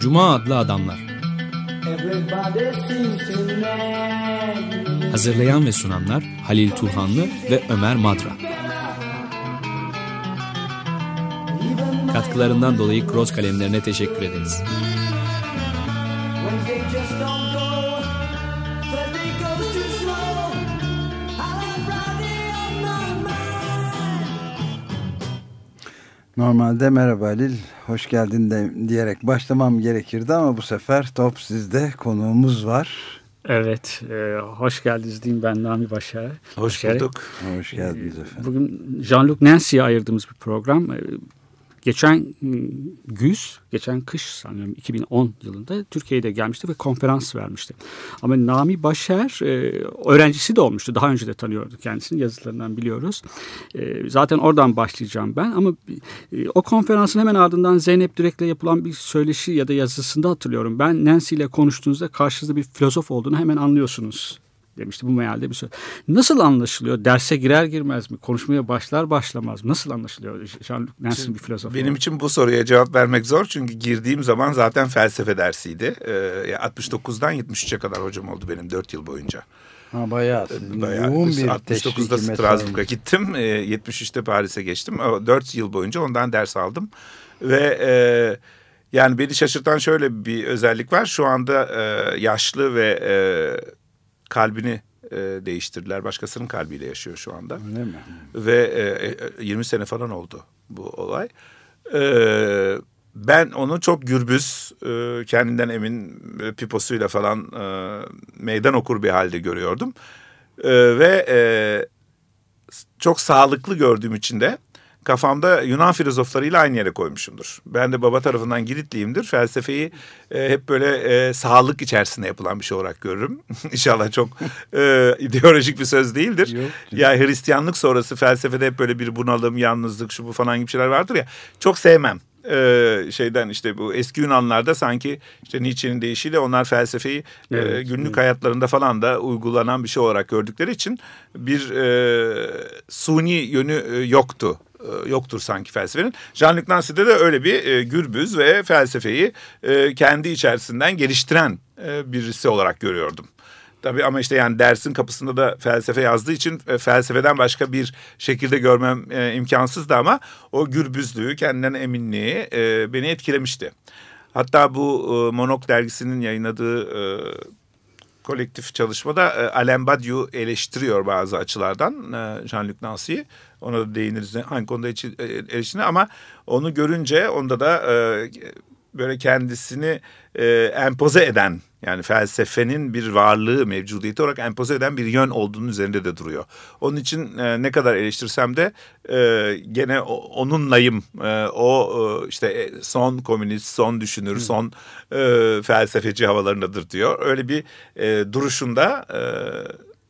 Cuma adlı adamlar. Hazırlayan ve sunanlar Halil Turhanlı ve Ömer Madra. Katkılarından dolayı Cross kalemlerine teşekkür ederiz. Normalde merhaba Halil, hoş geldin de diyerek başlamam gerekirdi ama bu sefer top sizde konuğumuz var. Evet, e, hoş geldiniz diyeyim ben Nami Başar. Hoş bulduk. Hoş geldiniz efendim. Bugün Jean-Luc Nancy'ye ayırdığımız bir program. Geçen ıı, güz, geçen kış sanıyorum 2010 yılında Türkiye'de gelmişti ve konferans vermişti. Ama Nami Başer e, öğrencisi de olmuştu. Daha önce de tanıyordu kendisini yazılarından biliyoruz. Zaten oradan başlayacağım ben ama e, o konferansın hemen ardından Zeynep Direk'le yapılan bir söyleşi ya da yazısında hatırlıyorum. Ben Nancy ile konuştuğunuzda karşınızda bir filozof olduğunu hemen anlıyorsunuz demişti bu mealde bir söz. Nasıl anlaşılıyor? Derse girer girmez mi? Konuşmaya başlar başlamaz mı? Nasıl anlaşılıyor? Jean-Luc Nancy bir filozof. Benim için bu soruya cevap vermek zor çünkü girdiğim zaman zaten felsefe dersiydi. Ee, 69'dan 73'e kadar hocam oldu benim 4 yıl boyunca. Ha bayağı, bayağı yoğun bir 69'da Strasbourg'a gittim. E, 73'te Paris'e geçtim. O 4 yıl boyunca ondan ders aldım. Ve e, yani beni şaşırtan şöyle bir özellik var. Şu anda e, yaşlı ve e, kalbini e, değiştirdiler. Başkasının kalbiyle yaşıyor şu anda. Öyle mi? Ve e, 20 sene falan oldu bu olay. E, ben onu çok gürbüz, e, kendinden emin e, piposuyla falan e, meydan okur bir halde görüyordum. E, ve e, çok sağlıklı gördüğüm için de kafamda Yunan filozoflarıyla aynı yere koymuşumdur. Ben de baba tarafından Giritliyimdir. Felsefeyi e, hep böyle e, sağlık içerisinde yapılan bir şey olarak görürüm. İnşallah çok e, ideolojik bir söz değildir. Yok. Ya Hristiyanlık sonrası felsefede hep böyle bir bunalım, yalnızlık, şu bu falan gibi şeyler vardır ya. Çok sevmem ee, şeyden işte bu eski Yunanlarda sanki işte Nietzsche'nin deyişiyle onlar felsefeyi evet, e, günlük evet. hayatlarında falan da uygulanan bir şey olarak gördükleri için bir e, suni yönü e, yoktu e, yoktur sanki felsefenin. Jean-Luc Nancy'de de öyle bir e, gürbüz ve felsefeyi e, kendi içerisinden geliştiren e, birisi olarak görüyordum. Tabii ama işte yani dersin kapısında da felsefe yazdığı için e, felsefeden başka bir şekilde görmem e, imkansızdı ama o gürbüzlüğü, kendinden eminliği e, beni etkilemişti. Hatta bu e, Monok dergisinin yayınladığı e, kolektif çalışmada e, Alain Badiou eleştiriyor bazı açılardan e, Jean-Luc Nancy'yi. Ona da değiniriz hangi konuda e, eleştirini ama onu görünce onda da e, böyle kendisini e, empoze eden yani felsefenin bir varlığı mevcudiyeti olarak empoze eden bir yön olduğunun üzerinde de duruyor. Onun için e, ne kadar eleştirsem de e, gene o, onunlayım. E, o e, işte e, son komünist, son düşünür, Hı. son e, felsefeci havalarındadır diyor. Öyle bir e, duruşunda e,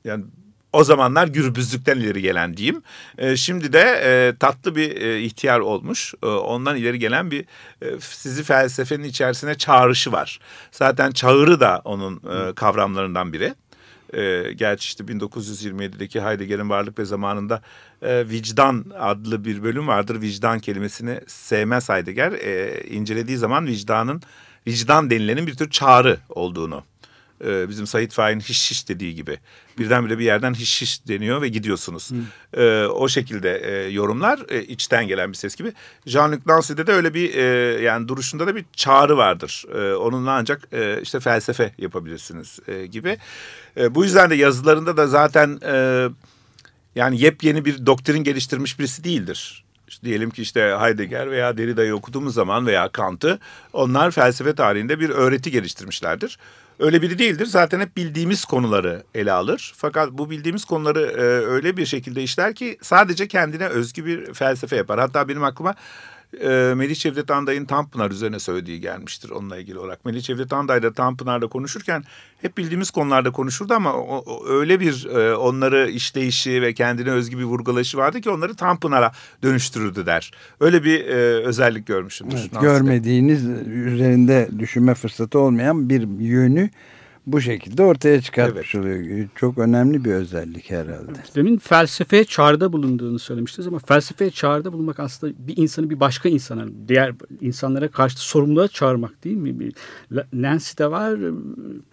yani o zamanlar gürbüzlükten ileri gelen diyeyim. E, şimdi de e, tatlı bir e, ihtiyar olmuş. E, ondan ileri gelen bir e, sizi felsefenin içerisine çağrışı var. Zaten çağrı da onun e, kavramlarından biri. E, gerçi işte 1927'deki Heidegger'in Varlık ve Zamanında e, vicdan adlı bir bölüm vardır. Vicdan kelimesini sevmez Heidegger. E, incelediği zaman vicdanın vicdan denilenin bir tür çağrı olduğunu e, bizim Said Faik'in hiş hiş dediği gibi. Birdenbire bir yerden hiş hiş deniyor ve gidiyorsunuz. E, o şekilde e, yorumlar e, içten gelen bir ses gibi. Jean-Luc Nancy'de de öyle bir e, yani duruşunda da bir çağrı vardır. E, onunla ancak e, işte felsefe yapabilirsiniz e, gibi. E, bu yüzden de yazılarında da zaten e, yani yepyeni bir doktrin geliştirmiş birisi değildir. İşte diyelim ki işte Heidegger veya Derrida'yı okuduğumuz zaman veya Kant'ı onlar felsefe tarihinde bir öğreti geliştirmişlerdir öyle biri değildir. Zaten hep bildiğimiz konuları ele alır. Fakat bu bildiğimiz konuları e, öyle bir şekilde işler ki sadece kendine özgü bir felsefe yapar. Hatta benim aklıma e, Melih Cevdet Anday'ın Tanpınar üzerine söylediği gelmiştir onunla ilgili olarak. Melih Cevdet Anday da Tanpınar'da konuşurken hep bildiğimiz konularda konuşurdu ama o, o, öyle bir e, onları işleyişi ve kendine özgü bir vurgulayışı vardı ki onları Tanpınar'a dönüştürürdü der. Öyle bir e, özellik görmüşümdür. Evet, görmediğiniz üzerinde düşünme fırsatı olmayan bir yönü bu şekilde ortaya çıkartmış evet. oluyor. Çok önemli bir özellik herhalde. Demin felsefeye çağrıda bulunduğunu söylemiştiniz ama felsefeye çağrıda bulunmak aslında bir insanı bir başka insana, diğer insanlara karşı sorumluluğa çağırmak değil mi? Nancy'de var,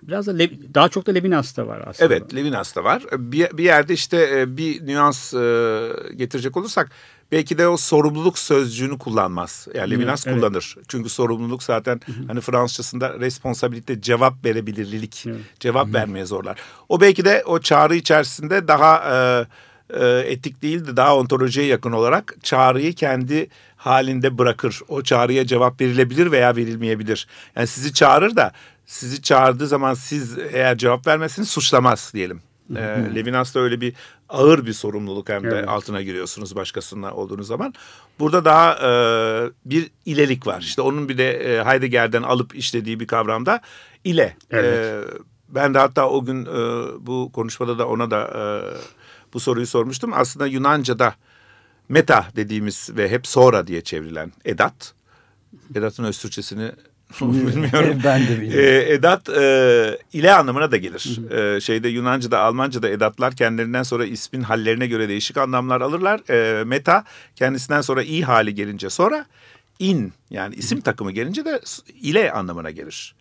biraz da Lev, daha çok da Levinas'ta var aslında. Evet, Levinas'ta var. Bir, bir yerde işte e, bir nüans e, getirecek olursak belki de o sorumluluk sözcüğünü kullanmaz. Yani Levinas evet. kullanır. Çünkü sorumluluk zaten hı hı. hani Fransızcasında responsabilite cevap verebilirlik, evet. cevap hı hı. vermeye zorlar. O belki de o çağrı içerisinde daha e, e, etik değil de daha ontolojiye yakın olarak çağrıyı kendi halinde bırakır. O çağrıya cevap verilebilir veya verilmeyebilir. Yani sizi çağırır da sizi çağırdığı zaman siz eğer cevap vermezseniz suçlamaz diyelim. E, Levinas'ta öyle bir ağır bir sorumluluk hem de evet. altına giriyorsunuz başkasına olduğunuz zaman. Burada daha e, bir ilelik var. İşte onun bir de e, Heidegger'den alıp işlediği bir kavramda ile. Evet. E, ben de hatta o gün e, bu konuşmada da ona da e, bu soruyu sormuştum. Aslında Yunanca'da meta dediğimiz ve hep sonra diye çevrilen edat. Edat'ın öz Türkçesini bilmiyorum. ben de bilmiyorum. E, edat e, ile anlamına da gelir. E, şeyde Yunanca'da, Almanca'da edatlar kendilerinden sonra ismin hallerine göre değişik anlamlar alırlar. E, meta kendisinden sonra i hali gelince sonra in yani isim takımı gelince de ile anlamına gelir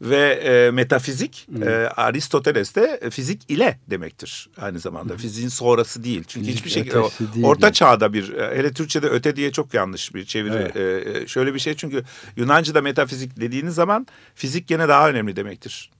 ve e, metafizik hmm. e, Aristoteles'te fizik ile demektir aynı zamanda. Hmm. Fiziğin sonrası değil. Çünkü fizik hiçbir şekilde o, orta yani. çağda bir e, hele Türkçe'de öte diye çok yanlış bir çeviri. Evet. E, e, şöyle bir şey çünkü Yunanca'da metafizik dediğiniz zaman fizik gene daha önemli demektir.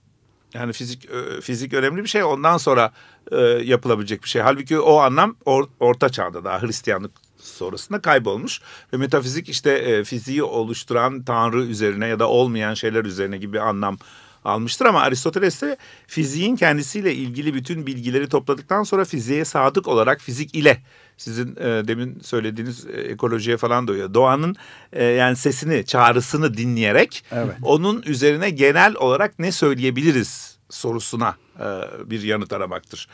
Yani fizik e, fizik önemli bir şey. Ondan sonra e, yapılabilecek bir şey. Halbuki o anlam or, orta çağda daha Hristiyanlık sonrasında kaybolmuş. Ve metafizik işte e, fiziği oluşturan tanrı üzerine ya da olmayan şeyler üzerine gibi anlam almıştır ama Aristoteles de fiziğin kendisiyle ilgili bütün bilgileri topladıktan sonra fiziğe sadık olarak fizik ile sizin e, demin söylediğiniz e, ekolojiye falan doyuyor. Doğanın e, yani sesini, çağrısını dinleyerek evet. onun üzerine genel olarak ne söyleyebiliriz sorusuna e, bir yanıt aramaktır.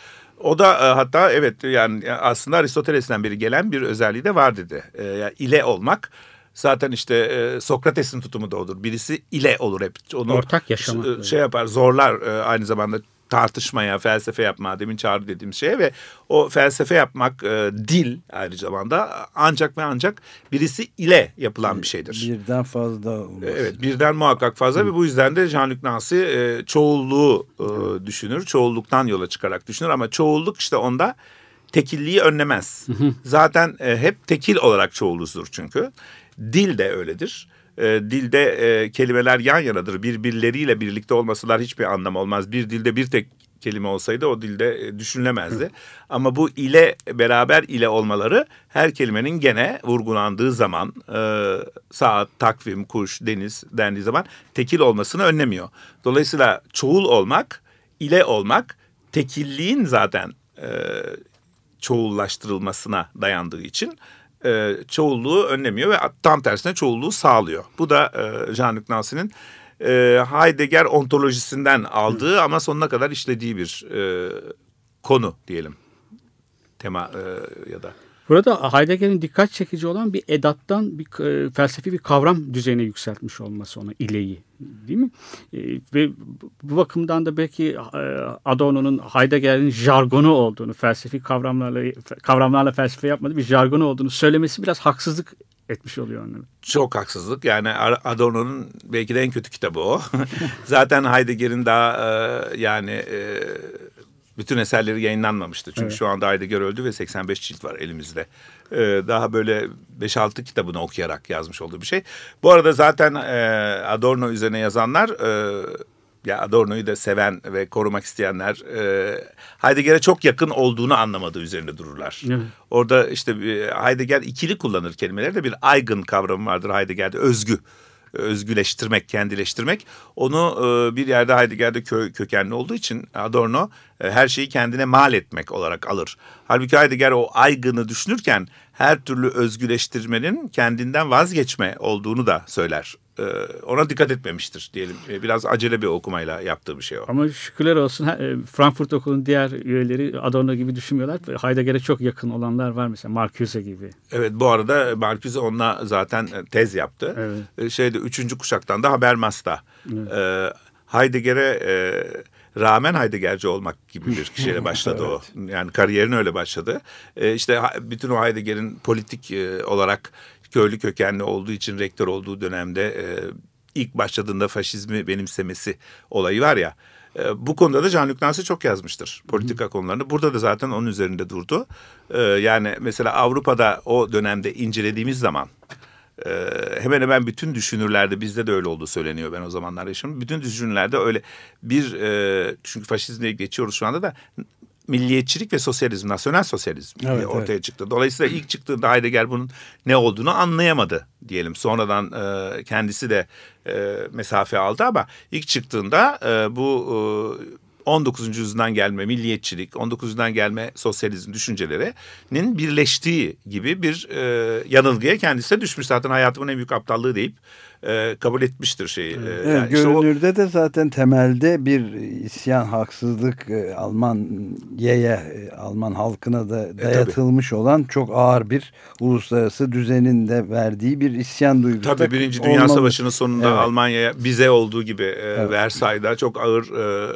O da e, hatta evet yani aslında Aristoteles'ten beri gelen bir özelliği de var dedi. E, yani ile olmak zaten işte e, Sokrates'in tutumu da odur. Birisi ile olur hep. Onu Ortak yaşamak. Şey yapar zorlar e, aynı zamanda tartışmaya, felsefe yapma, demin çağrı dediğim şeye ve o felsefe yapmak e, dil aynı zamanda ancak ve ancak birisi ile yapılan bir şeydir. Birden fazla olması. Evet, birden muhakkak fazla Hı. ve bu yüzden de Jean-Luc Nancy e, çoğulluğu e, düşünür, çoğulluktan yola çıkarak düşünür ama çoğulluk işte onda tekilliği önlemez. Hı Zaten e, hep tekil olarak çoğuluzdur çünkü. Dil de öyledir e, dilde e, kelimeler yan yanadır. Birbirleriyle birlikte olmasalar hiçbir anlam olmaz. Bir dilde bir tek kelime olsaydı o dilde e, düşünülemezdi. Hı. Ama bu ile beraber ile olmaları her kelimenin gene vurgulandığı zaman e, saat, takvim, kuş, deniz dendiği zaman tekil olmasını önlemiyor. Dolayısıyla çoğul olmak, ile olmak tekilliğin zaten e, çoğullaştırılmasına dayandığı için e, çoğulluğu önlemiyor ve tam tersine çoğulluğu sağlıyor. Bu da e, Jean-Luc Nancy'nin e, Heidegger ontolojisinden aldığı ama sonuna kadar işlediği bir e, konu diyelim. Tema e, ya da. Burada Heidegger'in dikkat çekici olan bir edattan bir e, felsefi bir kavram düzeyine yükseltmiş olması ona ileyi değil mi? E, ve bu bakımdan da belki e, Adorno'nun Heidegger'in jargonu olduğunu, felsefi kavramlarla kavramlarla felsefe yapmadığı bir jargonu olduğunu söylemesi biraz haksızlık etmiş oluyor onları. Çok haksızlık. Yani Adorno'nun belki de en kötü kitabı o. Zaten Heidegger'in daha yani bütün eserleri yayınlanmamıştı. Çünkü evet. şu anda Heidegger öldü ve 85 cilt var elimizde. Ee, daha böyle 5-6 kitabını okuyarak yazmış olduğu bir şey. Bu arada zaten e, Adorno üzerine yazanlar... E, ya Adorno'yu da seven ve korumak isteyenler e, Heidegger'e çok yakın olduğunu anlamadığı üzerinde dururlar. Evet. Orada işte e, Heidegger ikili kullanır kelimeleri de bir aygın kavramı vardır Heidegger'de özgü özgüleştirmek, kendileştirmek. Onu e, bir yerde Heidegger'de kö, kökenli olduğu için Adorno e, her şeyi kendine mal etmek olarak alır. Halbuki Heidegger o aygını düşünürken her türlü özgüleştirmenin kendinden vazgeçme olduğunu da söyler. E, ona dikkat etmemiştir diyelim. E, biraz acele bir okumayla yaptığı bir şey o. Ama şükürler olsun e, Frankfurt Okulu'nun diğer üyeleri Adorno gibi düşünmüyorlar. Heidegger'e çok yakın olanlar var mesela Marcuse gibi. Evet bu arada Marcuse onunla zaten tez yaptı. Evet. Şeyde üçüncü kuşaktan da Habermas'ta. Evet. Heidegger'e rağmen Heideggerci olmak gibi bir kişiyle başladı o. Yani kariyerin öyle başladı. E, işte bütün o Heidegger'in politik e, olarak köylü kökenli olduğu için rektör olduğu dönemde e, ilk başladığında faşizmi benimsemesi olayı var ya. e, bu konuda da Jean-Luc Nancy çok yazmıştır politika konularını. Burada da zaten onun üzerinde durdu. E, yani mesela Avrupa'da o dönemde incelediğimiz zaman e, hemen hemen bütün düşünürlerde bizde de öyle olduğu söyleniyor ben o zamanlar yaşadım. Bütün düşünürlerde öyle bir e, çünkü faşizmle geçiyoruz şu anda da milliyetçilik ve sosyalizm, nasyonel sosyalizm Evet, ortaya çıktı. Dolayısıyla ilk çıktığında Heidegger bunun ne olduğunu anlayamadı diyelim. Sonradan e, kendisi de e, mesafe aldı ama ilk çıktığında e, bu e, 19. yüzyıldan gelme milliyetçilik, 19. yüzyıldan gelme sosyalizm düşüncelerinin birleştiği gibi bir e, yanılgıya kendisi de düşmüş. Zaten hayatımın en büyük aptallığı deyip e, kabul etmiştir şeyi. E, Evet, yani işte o- görünürde de zaten temelde bir isyan, haksızlık e, Almanya'ya, e, Alman halkına E, da dayatılmış olan çok ağır bir uluslararası düzenin de verdiği bir isyan duygusu. Tabii Birinci Dünya olmalı. Savaşı'nın sonunda Evet. Almanya'ya bize olduğu gibi e, Versay'da çok ağır e,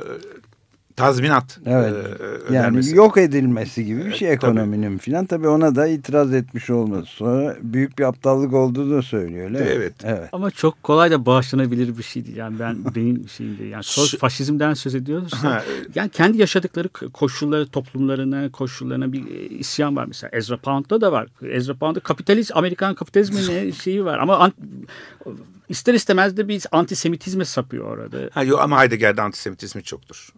tazminat Evet. e, Yani önermesi. yok edilmesi gibi bir şey Evet, tabii. ekonominin filan. Tabii ona da itiraz etmiş olması. Sonra büyük bir aptallık olduğunu da söylüyor. öyle? Evet. Evet. Ama çok kolay da bağışlanabilir bir şeydi. Yani ben benim şeyimde yani söz, Şu- faşizmden söz ediyoruz. Ha, yani kendi yaşadıkları koşulları, toplumlarına, koşullarına bir e, isyan var mesela. Ezra Pound'da da var. Ezra Pound'da kapitalist, Amerikan kapitalizminin şeyi var. Ama an- ister istemez de bir antisemitizme sapıyor orada. Ha, yok, ama Heidegger'de antisemitizmi çoktur.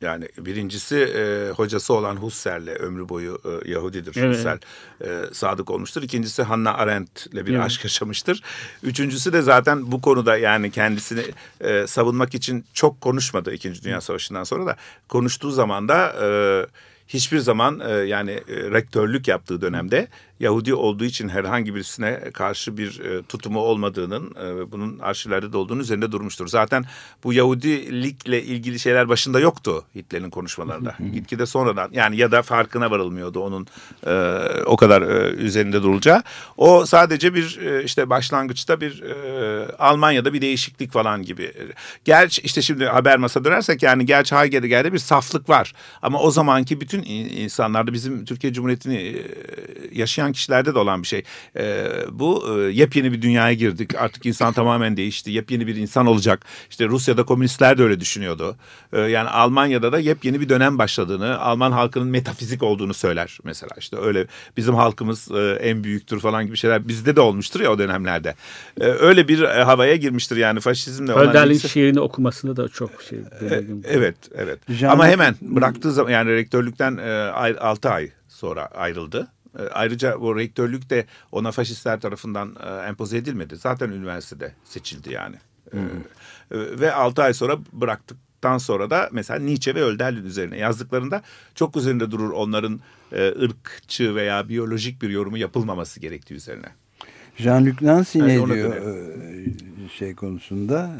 Yani birincisi e, hocası olan Husserl'le ömrü boyu e, Yahudidir. Evet. Husserl e, sadık olmuştur. İkincisi Hannah Arendt'le bir Evet. aşk yaşamıştır. Üçüncüsü de zaten bu konuda yani kendisini e, savunmak için çok konuşmadı İkinci Dünya Savaşı'ndan sonra da konuştuğu zaman da e, hiçbir zaman e, yani e, rektörlük yaptığı dönemde Yahudi olduğu için herhangi birisine karşı bir e, tutumu olmadığının e, bunun arşivlerde de olduğunu üzerinde durmuştur. Zaten bu Yahudilikle ilgili şeyler başında yoktu Hitler'in konuşmalarında. Gitgide sonradan yani ya da farkına varılmıyordu onun e, o kadar e, üzerinde durulacağı. O sadece bir e, işte başlangıçta bir e, Almanya'da bir değişiklik falan gibi. Gerçi işte şimdi haber masa dönersek yani gerçi Heidegger'de bir saflık var. Ama o zamanki bütün in- insanlarda bizim Türkiye Cumhuriyeti'ni e, yaşayan kişilerde de olan bir şey. E, bu e, yepyeni bir dünyaya girdik. Artık insan tamamen değişti. Yepyeni bir insan olacak. İşte Rusya'da komünistler de öyle düşünüyordu. E, yani Almanya'da da yepyeni bir dönem başladığını, Alman halkının metafizik olduğunu söyler mesela. İşte öyle bizim halkımız e, en büyüktür falan gibi şeyler bizde de olmuştur ya o dönemlerde. E, öyle bir e, havaya girmiştir yani faşizmle Hölderlin ilgisi- şiirini okumasında da çok şey. e, belirgin. Evet, evet. Jean- Ama hemen bıraktığı zaman yani rektörlükten 6 ay sonra ayrıldı. E, ayrıca bu rektörlük de ona faşistler tarafından e, empoze edilmedi. Zaten üniversitede seçildi yani. E, e, ve 6 ay sonra bıraktıktan sonra da mesela Nietzsche ve Hölderlin üzerine yazdıklarında çok üzerinde durur onların e, ırkçı veya biyolojik bir yorumu yapılmaması gerektiği üzerine. Jean-Luc Nancy Yani ne diyor e, şey konusunda?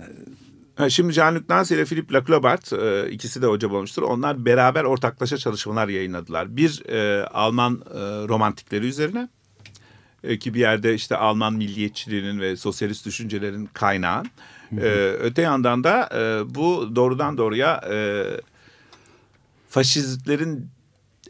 Ha, Şimdi Jean-Luc Nancy ile Philippe Laclobart e, ikisi de hoca olmuştur. Onlar beraber ortaklaşa çalışmalar yayınladılar. Bir e, Alman e, romantikleri üzerine e, ki bir yerde işte Alman milliyetçiliğinin ve sosyalist düşüncelerin kaynağı. E, öte yandan da e, bu doğrudan doğruya e, faşistlerin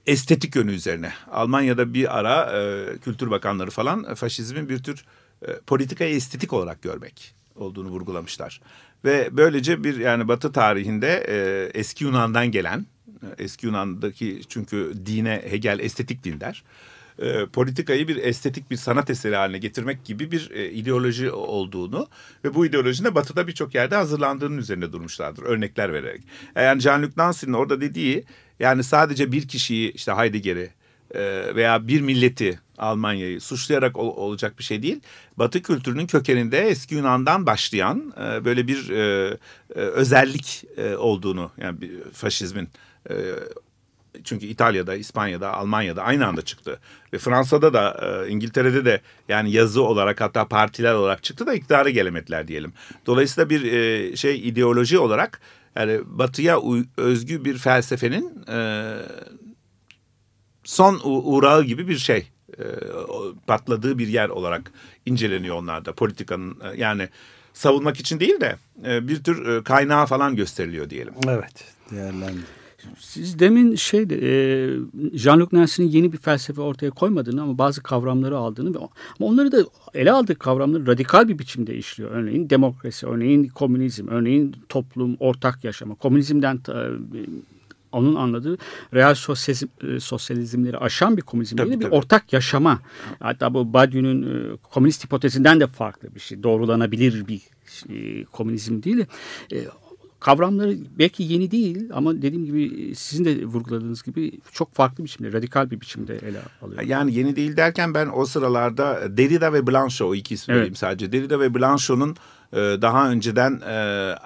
estetik yönü üzerine. Almanya'da bir ara e, kültür bakanları falan faşizmin bir tür e, politikayı estetik olarak görmek olduğunu vurgulamışlar. Ve böylece bir yani Batı tarihinde e, eski Yunan'dan gelen eski Yunan'daki çünkü dine Hegel estetik din der. E, politikayı bir estetik bir sanat eseri haline getirmek gibi bir e, ideoloji olduğunu ve bu ideolojinin de Batı'da birçok yerde hazırlandığının üzerinde durmuşlardır örnekler vererek. E, Yani Jean-Luc Nancy'nin orada dediği yani sadece bir kişiyi işte Heidegger'i veya bir milleti Almanya'yı suçlayarak ol- olacak bir şey değil. Batı kültürünün kökeninde eski Yunan'dan başlayan e, böyle bir e, e, özellik e, olduğunu yani bir faşizmin e, çünkü İtalya'da, İspanya'da, Almanya'da aynı anda çıktı. Ve Fransa'da da, e, İngiltere'de de yani yazı olarak hatta partiler olarak çıktı da iktidara gelemediler diyelim. Dolayısıyla bir e, şey ideoloji olarak yani batıya özgü bir felsefenin e, son uğrağı gibi bir şey. E, patladığı bir yer olarak inceleniyor onlarda politikanın e, yani savunmak için değil de e, bir tür e, kaynağı falan gösteriliyor diyelim. Evet. değerlendir. Siz demin şey e, Jean-Luc Nancy'nin yeni bir felsefe ortaya koymadığını ama bazı kavramları aldığını ama onları da ele aldığı kavramları radikal bir biçimde işliyor. Örneğin demokrasi, örneğin komünizm, örneğin toplum, ortak yaşama. Komünizmden onun anladığı real sosyalizm, e, sosyalizmleri aşan bir komünizm tabii, değil, tabii. bir ortak yaşama. Hatta bu Badiou'nun e, komünist hipotezinden de farklı bir şey. Doğrulanabilir bir e, komünizm değil. E, kavramları belki yeni değil ama dediğim gibi sizin de vurguladığınız gibi çok farklı biçimde, radikal bir biçimde ele alıyor. Yani yeni değil derken ben o sıralarda Derrida ve Blanchot o iki ismi evet. sadece. Derrida ve Blanchot'un daha önceden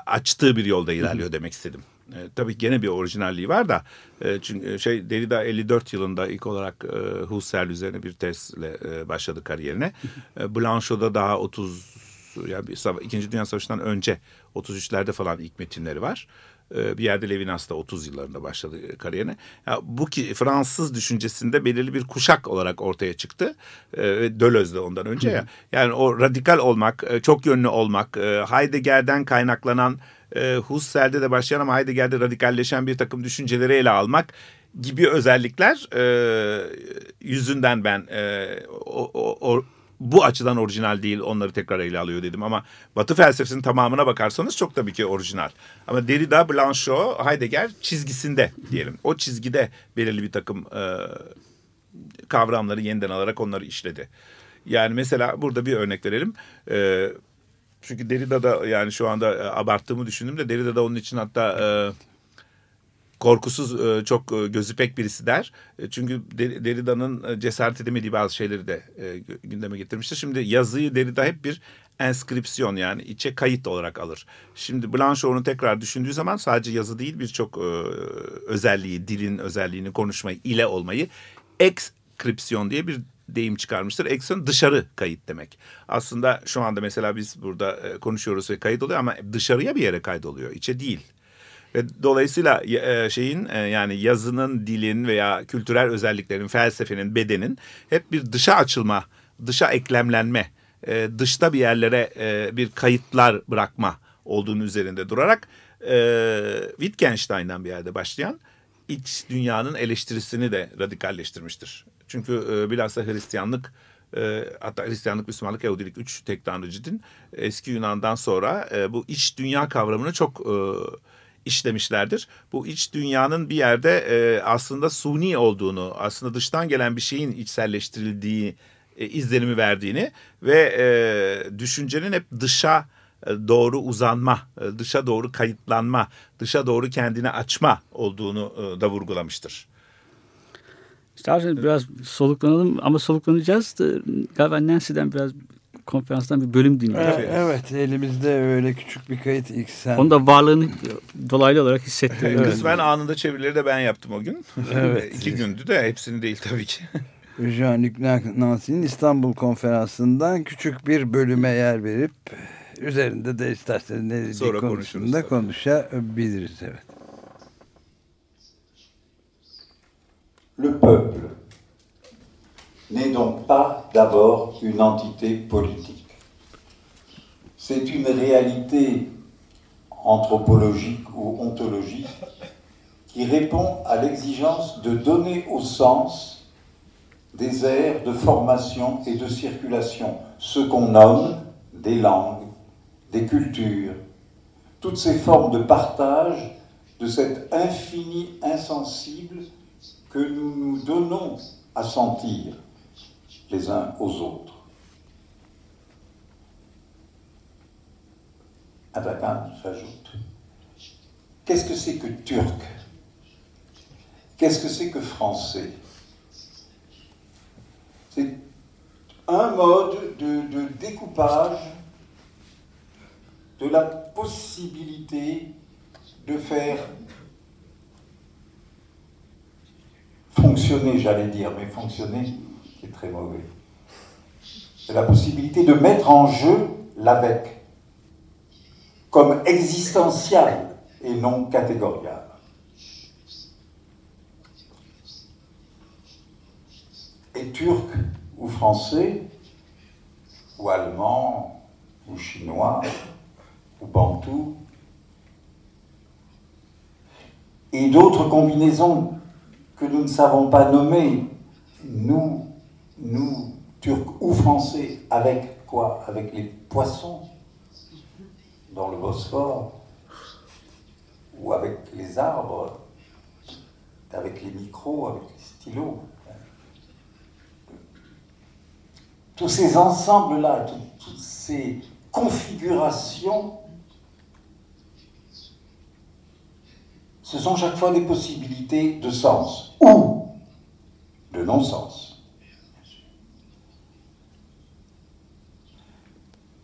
açtığı bir yolda ilerliyor demek istedim. E, tabii gene bir orijinalliği var da e, çünkü e, şey Derrida 54 yılında ilk olarak e, Husserl üzerine bir tezle e, başladı kariyerine. e, Blanchot'da daha 30 yani İkinci Dünya Savaşı'ndan önce 33'lerde falan ilk metinleri var. E, bir yerde Levinas'ta 30 yıllarında başladı kariyerine. Ya, bu ki Fransız düşüncesinde belirli bir kuşak olarak ortaya çıktı. E, Döloz'da ondan önce ya. Yani o radikal olmak, e, çok yönlü olmak, e, Heidegger'den kaynaklanan e, Husserl'de de başlayan ama Heidegger'de radikalleşen bir takım düşünceleri ele almak gibi özellikler e, yüzünden ben e, o, o, bu açıdan orijinal değil onları tekrar ele alıyor dedim ama Batı felsefesinin tamamına bakarsanız çok tabii ki orijinal. Ama Derrida, Blanchot, Heidegger çizgisinde diyelim. O çizgide belirli bir takım e, kavramları yeniden alarak onları işledi. Yani mesela burada bir örnek verelim. E, çünkü Derrida'da yani şu anda e, abarttığımı düşündüm de Derrida'da onun için hatta e, korkusuz e, çok e, gözü pek birisi der. Çünkü Derrida'nın cesaret edemediği bazı şeyleri de gündeme getirmiştir. Şimdi yazıyı Derrida hep bir enskripsiyon yani içe kayıt olarak alır. Şimdi Blanchot onu tekrar düşündüğü zaman sadece yazı değil birçok özelliği, dilin özelliğini, konuşmayı, ile olmayı ekskripsiyon diye bir deyim çıkarmıştır. Exon dışarı kayıt demek. Aslında şu anda mesela biz burada e, konuşuyoruz ve kayıt oluyor ama dışarıya bir yere kaydoluyor. içe değil. Ve dolayısıyla e, şeyin e, yani yazının, dilin veya kültürel özelliklerin, felsefenin, bedenin hep bir dışa açılma, dışa eklemlenme, dışta bir yerlere bir kayıtlar bırakma olduğunu üzerinde durarak Wittgenstein'dan bir yerde başlayan iç dünyanın eleştirisini de radikalleştirmiştir. Çünkü e, bilhassa Hristiyanlık e, hatta Hristiyanlık, Müslümanlık, Yahudilik üç tek tanrıcı din eski Yunan'dan sonra e, bu iç dünya kavramını çok e, işlemişlerdir. Bu iç dünyanın bir yerde e, aslında suni olduğunu, aslında dıştan gelen bir şeyin içselleştirildiği e, izlenimi verdiğini ve e, düşüncenin hep dışa doğru uzanma, e, dışa doğru kayıtlanma, dışa doğru kendini açma olduğunu e, da vurgulamıştır. İsterseniz biraz soluklanalım ama soluklanacağız da galiba Nancy'den biraz konferanstan bir bölüm dinliyoruz. Evet, evet elimizde öyle küçük bir kayıt ilk sen. Onun da varlığını dolaylı olarak evet. Kısmen anında çevirileri de ben yaptım o gün. Evet. İki gündü de hepsini değil tabii ki. Jean-Luc Nancy'nin İstanbul konferansından küçük bir bölüme yer verip üzerinde de isterseniz ne dediği konusunda konuşabiliriz. Evet. Le peuple n'est donc pas d'abord une entité politique. C'est une réalité anthropologique ou ontologique qui répond à l'exigence de donner au sens des aires de formation et de circulation, ce qu'on nomme des langues, des cultures, toutes ces formes de partage de cet infini insensible que nous nous donnons à sentir les uns aux autres. Atakan s'ajoute. Qu'est-ce que c'est que turc? Qu'est-ce que c'est que français? C'est un mode de, de, découpage de la possibilité de faire fonctionner, j'allais dire, mais fonctionner, c'est très mauvais. C'est la possibilité de mettre en jeu l'avec comme existentiel et non catégorial. Et turc ou français, ou allemand, ou chinois, ou bantou, et d'autres combinaisons que nous ne savons pas nommer, nous, nous, Turcs ou Français, avec quoi? Avec les poissons dans le Bosphore, ou avec les arbres, avec les micros, avec les stylos. Tous ces ensembles-là, toutes ces configurations, ce sont chaque fois des possibilités de sens ou de non-sens.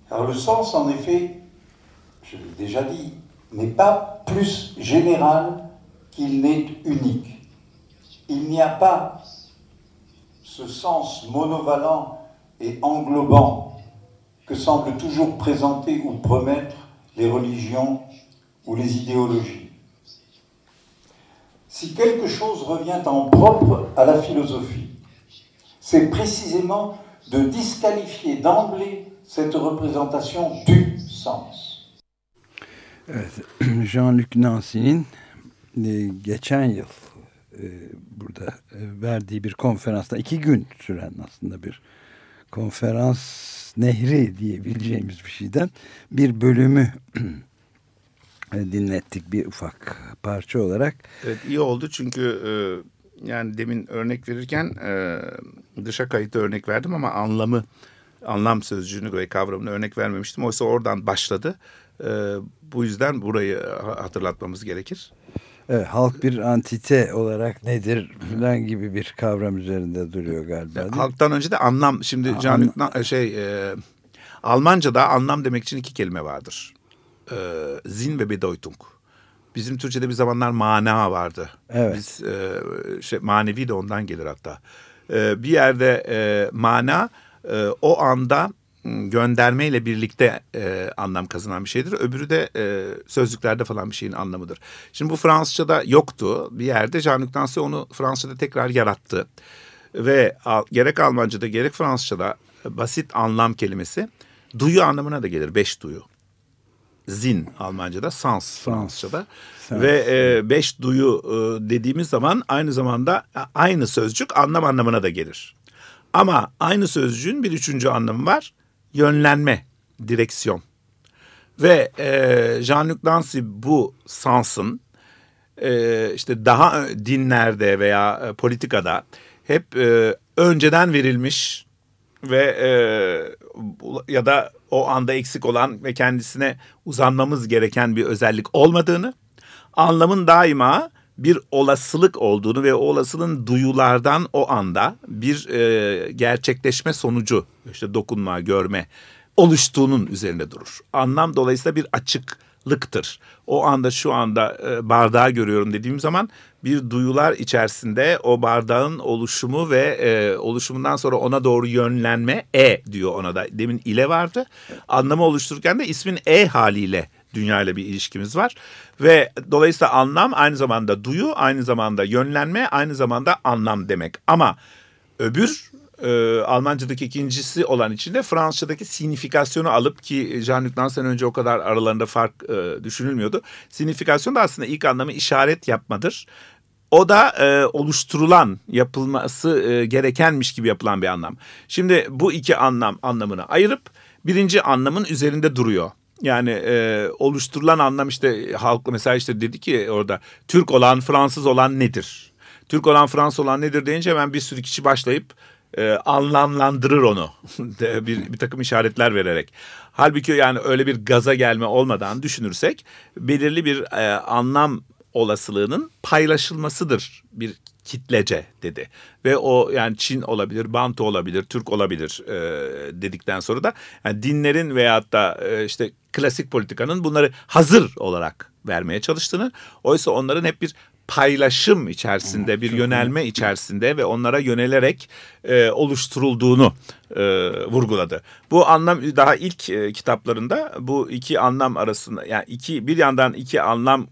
Alors le sens, en effet, je l'ai déjà dit, n'est pas plus général qu'il n'est unique. Il n'y a pas ce sens monovalent et englobant que semblent toujours présenter ou promettre les religions ou les idéologies. Si quelque chose revient en propre à la philosophie, c'est précisément de disqualifier d'emblée cette représentation du sens. Jean-Luc Nancy'nin geçen yıl e, burada e, verdiği bir konferansta iki gün süren aslında bir konferans nehri diyebileceğimiz bir şeyden bir bölümü dinlettik bir ufak parça olarak. Evet iyi oldu çünkü e, yani demin örnek verirken e, dışa kayıtlı örnek verdim ama anlamı anlam sözcüğünü ve kavramını örnek vermemiştim. Oysa oradan başladı. E, bu yüzden burayı hatırlatmamız gerekir. Evet, halk bir antite olarak nedir falan gibi bir kavram üzerinde duruyor galiba. Değil Halktan önce de anlam. Şimdi Can An şey e, Almanca'da anlam demek için iki kelime vardır. E, zin ve bedeutung. Bizim Türkçe'de bir zamanlar mana vardı. Evet. Biz e, şey, manevi de ondan gelir hatta. E, bir yerde e, mana e, o anda göndermeyle birlikte e, anlam kazanan bir şeydir. Öbürü de e, sözlüklerde falan bir şeyin anlamıdır. Şimdi bu Fransızca'da yoktu. Bir yerde Jean-Luc Nancy onu Fransızca'da tekrar yarattı. Ve al, gerek Almanca'da gerek Fransızca'da basit anlam kelimesi duyu anlamına da gelir. Beş duyu. Zin Almanca'da, sans Fransızca'da. Sans. Ve e, beş duyu e, dediğimiz zaman aynı zamanda aynı sözcük anlam anlamına da gelir. Ama aynı sözcüğün bir üçüncü anlamı var yönlenme, direksiyon. Ve e, Jean-Luc Nancy bu sansın e, işte daha dinlerde veya e, politikada hep e, önceden verilmiş ve e, ya da o anda eksik olan ve kendisine uzanmamız gereken bir özellik olmadığını, anlamın daima bir olasılık olduğunu ve o olasılığın duyulardan o anda bir e, gerçekleşme sonucu işte dokunma, görme oluştuğunun üzerinde durur. Anlam dolayısıyla bir açıklıktır. O anda şu anda e, bardağı görüyorum dediğim zaman bir duyular içerisinde o bardağın oluşumu ve e, oluşumundan sonra ona doğru yönlenme e diyor ona da. Demin ile vardı. Anlamı oluştururken de ismin e haliyle dünya ile bir ilişkimiz var. Ve dolayısıyla anlam aynı zamanda duyu, aynı zamanda yönlenme, aynı zamanda anlam demek. Ama öbür e, Almanca'daki ikincisi olan içinde Fransızca'daki sinifikasyonu alıp ki Jean-Luc Nansen önce o kadar aralarında fark e, düşünülmüyordu. Sinifikasyon da aslında ilk anlamı işaret yapmadır. O da e, oluşturulan, yapılması e, gerekenmiş gibi yapılan bir anlam. Şimdi bu iki anlam anlamını ayırıp birinci anlamın üzerinde duruyor. Yani e, oluşturulan anlam işte halk mesela işte dedi ki orada Türk olan Fransız olan nedir? Türk olan Fransız olan nedir deyince hemen bir sürü kişi başlayıp e, anlamlandırır onu bir, bir takım işaretler vererek. Halbuki yani öyle bir gaza gelme olmadan düşünürsek belirli bir e, anlam olasılığının paylaşılmasıdır bir kitlece dedi. Ve o yani Çin olabilir, Bantu olabilir, Türk olabilir e, dedikten sonra da yani dinlerin veyahut da e, işte klasik politikanın bunları hazır olarak vermeye çalıştığını oysa onların hep bir paylaşım içerisinde bir yönelme içerisinde ve onlara yönelerek e, oluşturulduğunu e, vurguladı. Bu anlam daha ilk e, kitaplarında bu iki anlam arasında yani iki bir yandan iki anlam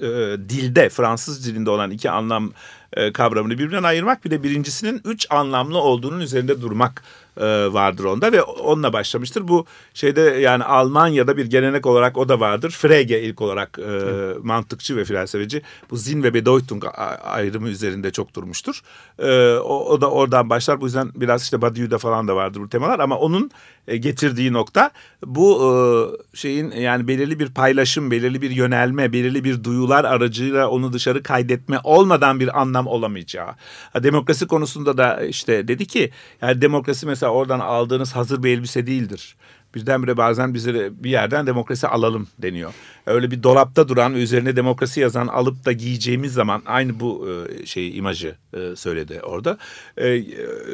e, dilde Fransız dilinde olan iki anlam e, kavramını birbirinden ayırmak bir de birincisinin üç anlamlı olduğunun üzerinde durmak e, vardır onda ve onunla başlamıştır. Bu şeyde yani Almanya'da bir gelenek olarak o da vardır. Frege ilk olarak e, mantıkçı ve felsefeci bu Zin ve Bedeutung ayrımı üzerinde çok durmuştur. E, o, o da oradan başlar. Bu yüzden biraz işte Badiou'da falan da vardır bu temalar ama onun e, getirdiği nokta bu e, şeyin yani belirli bir paylaşım, belirli bir yönelme, belirli bir duyular aracıyla onu dışarı kaydetme olmadan bir anlam olamayacağı. Demokrasi konusunda da işte dedi ki yani demokrasi mesela oradan aldığınız hazır bir elbise değildir birdenbire bazen bize bir yerden demokrasi alalım deniyor. Öyle bir dolapta duran üzerine demokrasi yazan alıp da giyeceğimiz zaman aynı bu şey imajı söyledi orada.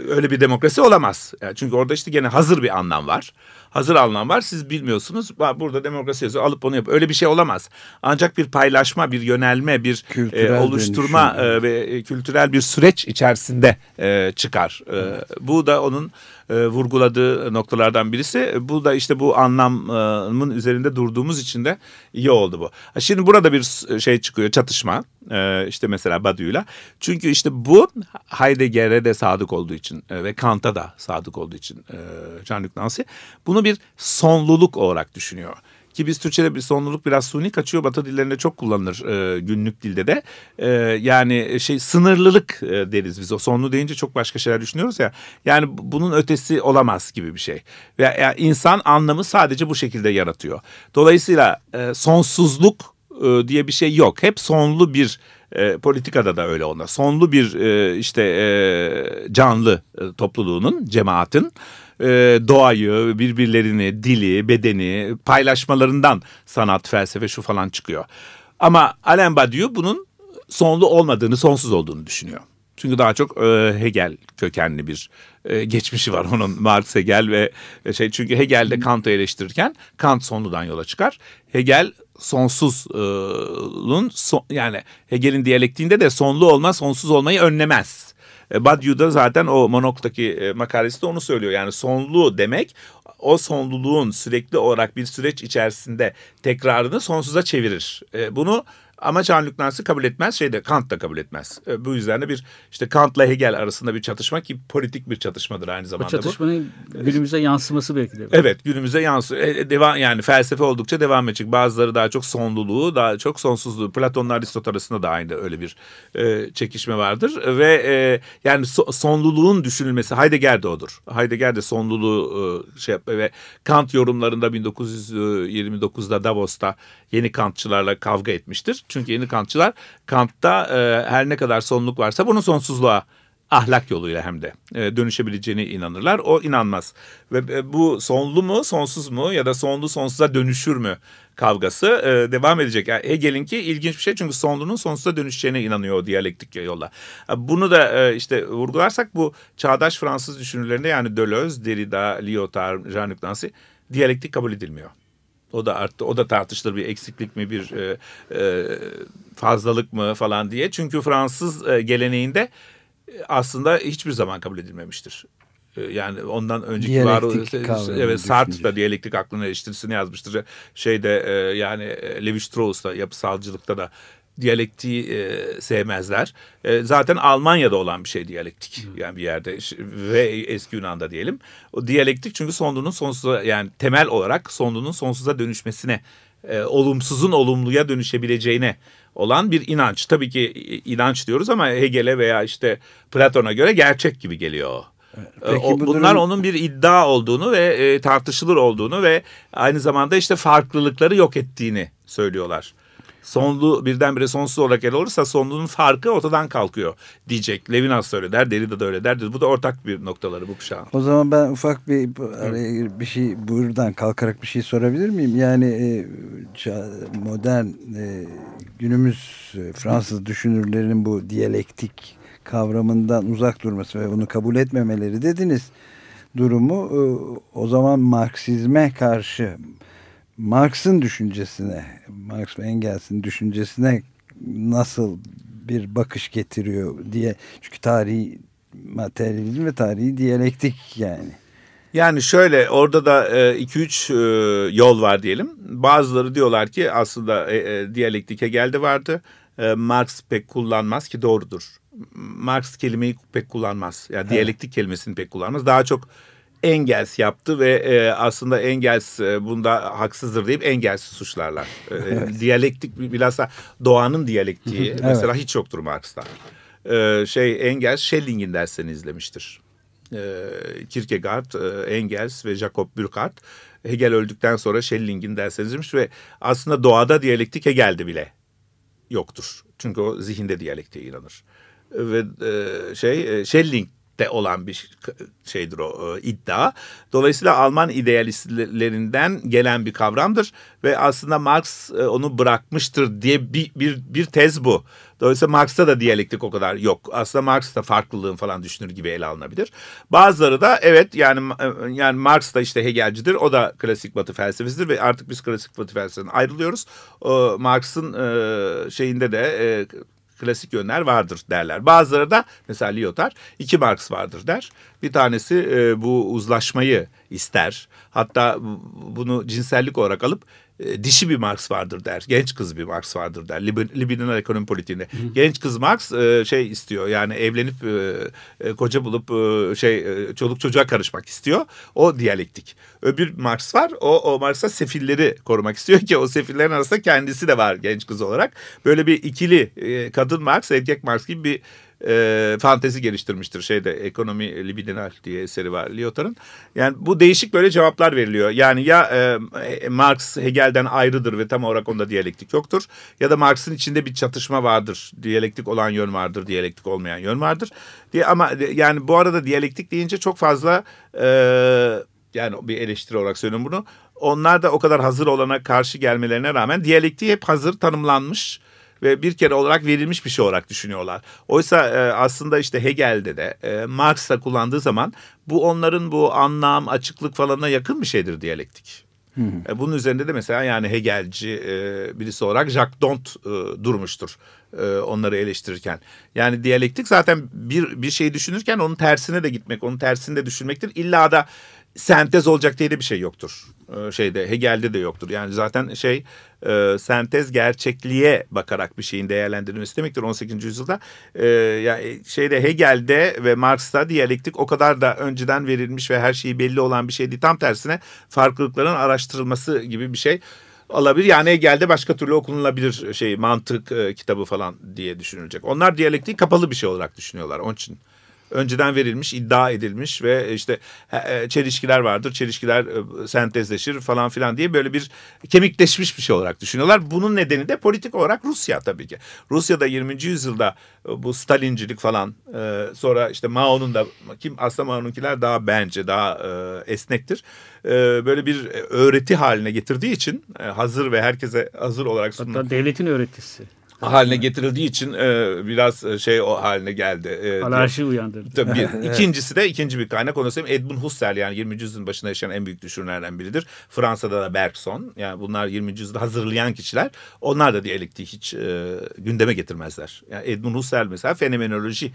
Öyle bir demokrasi olamaz. Çünkü orada işte gene hazır bir anlam var hazır anlam var. Siz bilmiyorsunuz. Burada demokrasi yazıyor. Alıp onu yap. Öyle bir şey olamaz. Ancak bir paylaşma, bir yönelme, bir e, oluşturma e, ve kültürel bir süreç içerisinde e, çıkar. E, bu da onun e, vurguladığı noktalardan birisi. Bu da işte bu anlamın üzerinde durduğumuz için de iyi oldu bu. Şimdi burada bir şey çıkıyor çatışma. E, işte mesela Badiou'yla. Çünkü işte bu Heidegger'e de sadık olduğu için e, ve Kant'a da sadık olduğu için e, Jean-Luc Nancy bunu bir sonluluk olarak düşünüyor. Ki biz Türkçe'de bir sonluluk biraz suni kaçıyor. Batı dillerinde çok kullanılır e, günlük dilde de. E, yani şey sınırlılık e, deriz biz. O sonlu deyince çok başka şeyler düşünüyoruz ya. Yani bunun ötesi olamaz gibi bir şey. Ve yani insan anlamı sadece bu şekilde yaratıyor. Dolayısıyla e, sonsuzluk e, diye bir şey yok. Hep sonlu bir e, politikada da öyle onda. Sonlu bir e, işte e, canlı e, topluluğunun, cemaatin e, doğayı, birbirlerini, dili, bedeni paylaşmalarından sanat, felsefe şu falan çıkıyor. Ama Alain Badiou bunun sonlu olmadığını, sonsuz olduğunu düşünüyor. Çünkü daha çok e, Hegel kökenli bir e, geçmişi var onun Marx Hegel ve e, şey çünkü Hegel de Kant'ı eleştirirken Kant sonludan yola çıkar. Hegel sonsuzluğun son, yani Hegel'in diyalektiğinde de sonlu olma sonsuz olmayı önlemez. E, Badiou'da zaten o Monok'taki e, makalesi de onu söylüyor. Yani sonlu demek o sonluluğun sürekli olarak bir süreç içerisinde tekrarını sonsuza çevirir. E, bunu ama Jean-Luc Nancy kabul etmez, şey de Kant da kabul etmez. E, bu yüzden de bir işte Kant'la Hegel arasında bir çatışma ki politik bir çatışmadır aynı zamanda bu. Çatışmanın bu. günümüze yansıması belki de. Evet, günümüze yansı. E, devam yani felsefe oldukça devam edecek. Bazıları daha çok sonluluğu, daha çok sonsuzluğu. Platon'la Aristot arasında da aynı öyle bir e, çekişme vardır ve e, yani so, sonluluğun düşünülmesi Heidegger de odur. Heidegger de sonluluğu e, şey ve Kant yorumlarında 1929'da Davos'ta yeni Kantçılarla kavga etmiştir. Çünkü yeni Kantçılar Kant'ta e, her ne kadar sonluk varsa bunun sonsuzluğa ahlak yoluyla hem de e, dönüşebileceğine inanırlar. O inanmaz. Ve e, bu sonlu mu, sonsuz mu ya da sonlu sonsuza dönüşür mü kavgası e, devam edecek. Yani Hegel'inki ilginç bir şey çünkü sonlunun sonsuza dönüşeceğine inanıyor o diyalektik yolla. Bunu da e, işte vurgularsak bu çağdaş Fransız düşünürlerinde yani Deleuze, Derrida, Lyotard, Jean-Luc Nancy diyalektik kabul edilmiyor. O da arttı. O da tartışılır bir eksiklik mi bir e, e, fazlalık mı falan diye. Çünkü Fransız e, geleneğinde e, aslında hiçbir zaman kabul edilmemiştir. E, yani ondan önceki var evet Sartre da diyalektik aklına eleştirisini yazmıştır. Şeyde e, yani Levi Strauss da yapısalcılıkta da diyalektiği e, sevmezler. E, zaten Almanya'da olan bir şey diyalektik. Yani bir yerde ve eski Yunan'da diyelim. O diyalektik çünkü sonlunun sonsuza yani temel olarak sonlunun sonsuza dönüşmesine e, olumsuzun olumluya dönüşebileceğine olan bir inanç. Tabii ki inanç diyoruz ama Hegel'e veya işte Platon'a göre gerçek gibi geliyor o. Peki, o, bu bunlar durum... onun bir iddia olduğunu ve e, tartışılır olduğunu ve aynı zamanda işte farklılıkları yok ettiğini söylüyorlar sonlu birdenbire sonsuz olarak ele olursa sonlunun farkı ortadan kalkıyor diyecek. Levinas da öyle der, Derrida da öyle der. Bu da ortak bir noktaları bu kuşağın. O zaman ben ufak bir bir şey buradan kalkarak bir şey sorabilir miyim? Yani e, modern e, günümüz e, Fransız düşünürlerin bu diyalektik kavramından uzak durması ve onu kabul etmemeleri dediniz durumu o zaman Marksizme karşı Marx'ın düşüncesine, Marx ve Engels'in düşüncesine nasıl bir bakış getiriyor diye. Çünkü tarihi materyalizm ve tarihi diyalektik yani. Yani şöyle orada da 2-3 e, e, yol var diyelim. Bazıları diyorlar ki aslında e, e, diyalektik Hegel'de vardı. E, Marx pek kullanmaz ki doğrudur. Marx kelimeyi pek kullanmaz. Yani diyalektik kelimesini pek kullanmaz. Daha çok Engels yaptı ve e, aslında Engels e, bunda haksızdır deyip Engels'i suçlarlar. E, evet. Diyalektik bilhassa doğanın diyalektiği evet. mesela hiç yoktur Marx'ta. E, şey Engels Schelling'in derslerini izlemiştir. E, Kierkegaard, e, Engels ve Jacob Burckhardt Hegel öldükten sonra Schelling'in derslerini izlemiş ve aslında doğada diyalektik Hegel'de bile yoktur. Çünkü o zihinde diyalektiğe inanır. Ve e, şey e, Schelling de olan bir şeydir o e, iddia. Dolayısıyla Alman idealistlerinden gelen bir kavramdır ve aslında Marx e, onu bırakmıştır diye bir, bir, bir tez bu. Dolayısıyla Marx'ta da diyalektik o kadar yok. Aslında Marx da farklılığın falan düşünür gibi ele alınabilir. Bazıları da evet yani e, yani Marx da işte Hegelcidir. O da klasik Batı felsefesidir ve artık biz klasik Batı felsefesinden ayrılıyoruz. Marx'ın şeyinde de klasik yönler vardır derler. Bazıları da mesela Lyotard iki Marx vardır der. Bir tanesi e, bu uzlaşmayı ister. Hatta bunu cinsellik olarak alıp e, dişi bir Marx vardır der. Genç kız bir Marx vardır der. Lib libidinal ekonomi politiğinde. Hı. Genç kız Marx e, şey istiyor. Yani evlenip e, e, koca bulup e, şey e, çoluk çocuğa karışmak istiyor. O diyalektik. Öbür Marx var. O, o Marx'a sefilleri korumak istiyor ki o sefillerin arasında kendisi de var genç kız olarak. Böyle bir ikili e, kadın Marx, erkek Marx gibi bir e, fantezi geliştirmiştir şeyde ekonomi libidinal diye eseri var Lyotard'ın. Yani bu değişik böyle cevaplar veriliyor. Yani ya e, Marx Hegel'den ayrıdır ve tam olarak onda diyalektik yoktur ya da Marx'ın içinde bir çatışma vardır. Diyalektik olan yön vardır, diyalektik olmayan yön vardır diye ama yani bu arada diyalektik deyince çok fazla e, yani bir eleştiri olarak söylüyorum bunu. Onlar da o kadar hazır olana karşı gelmelerine rağmen diyalektiği hep hazır tanımlanmış ve bir kere olarak verilmiş bir şey olarak düşünüyorlar. Oysa e, aslında işte Hegel'de de e, Marx'ta kullandığı zaman bu onların bu anlam, açıklık falana yakın bir şeydir diyalektik. Hı hı. E, bunun üzerinde de mesela yani Hegelci e, birisi olarak Jacques Dont e, durmuştur e, onları eleştirirken. Yani diyalektik zaten bir bir şey düşünürken onun tersine de gitmek, onun tersini de düşünmektir. İlla da sentez olacak diye de bir şey yoktur. Ee, şeyde Hegel'de de yoktur. Yani zaten şey e, sentez gerçekliğe bakarak bir şeyin değerlendirilmesi demektir 18. yüzyılda. E, yani şeyde Hegel'de ve Marx'ta diyalektik o kadar da önceden verilmiş ve her şeyi belli olan bir şey değil. Tam tersine farklılıkların araştırılması gibi bir şey alabilir. Yani Hegel'de başka türlü okunulabilir şey mantık e, kitabı falan diye düşünülecek. Onlar diyalektiği kapalı bir şey olarak düşünüyorlar. Onun için önceden verilmiş, iddia edilmiş ve işte e, çelişkiler vardır. Çelişkiler e, sentezleşir falan filan diye böyle bir kemikleşmiş bir şey olarak düşünüyorlar. Bunun nedeni de politik olarak Rusya tabii ki. Rusya'da 20. yüzyılda e, bu Stalincilik falan sonra işte Mao'nun da kim aslında Mao'nunkiler daha bence daha esnektir. Böyle bir öğreti haline getirdiği için hazır ve herkese hazır olarak sunmak. Hatta devletin öğretisi haline getirildiği için e, biraz e, şey o haline geldi. E, Anarşi uyandırdı. Tabii bir. İkincisi de ikinci bir kaynak onu söyleyeyim. Edmund Husserl yani 20. yüzyılın başında yaşayan en büyük düşünürlerden biridir. Fransa'da da Bergson yani bunlar 20. yüzyılda hazırlayan kişiler. Onlar da diyalektiği hiç e, gündeme getirmezler. Yani Edmund Husserl mesela fenomenoloji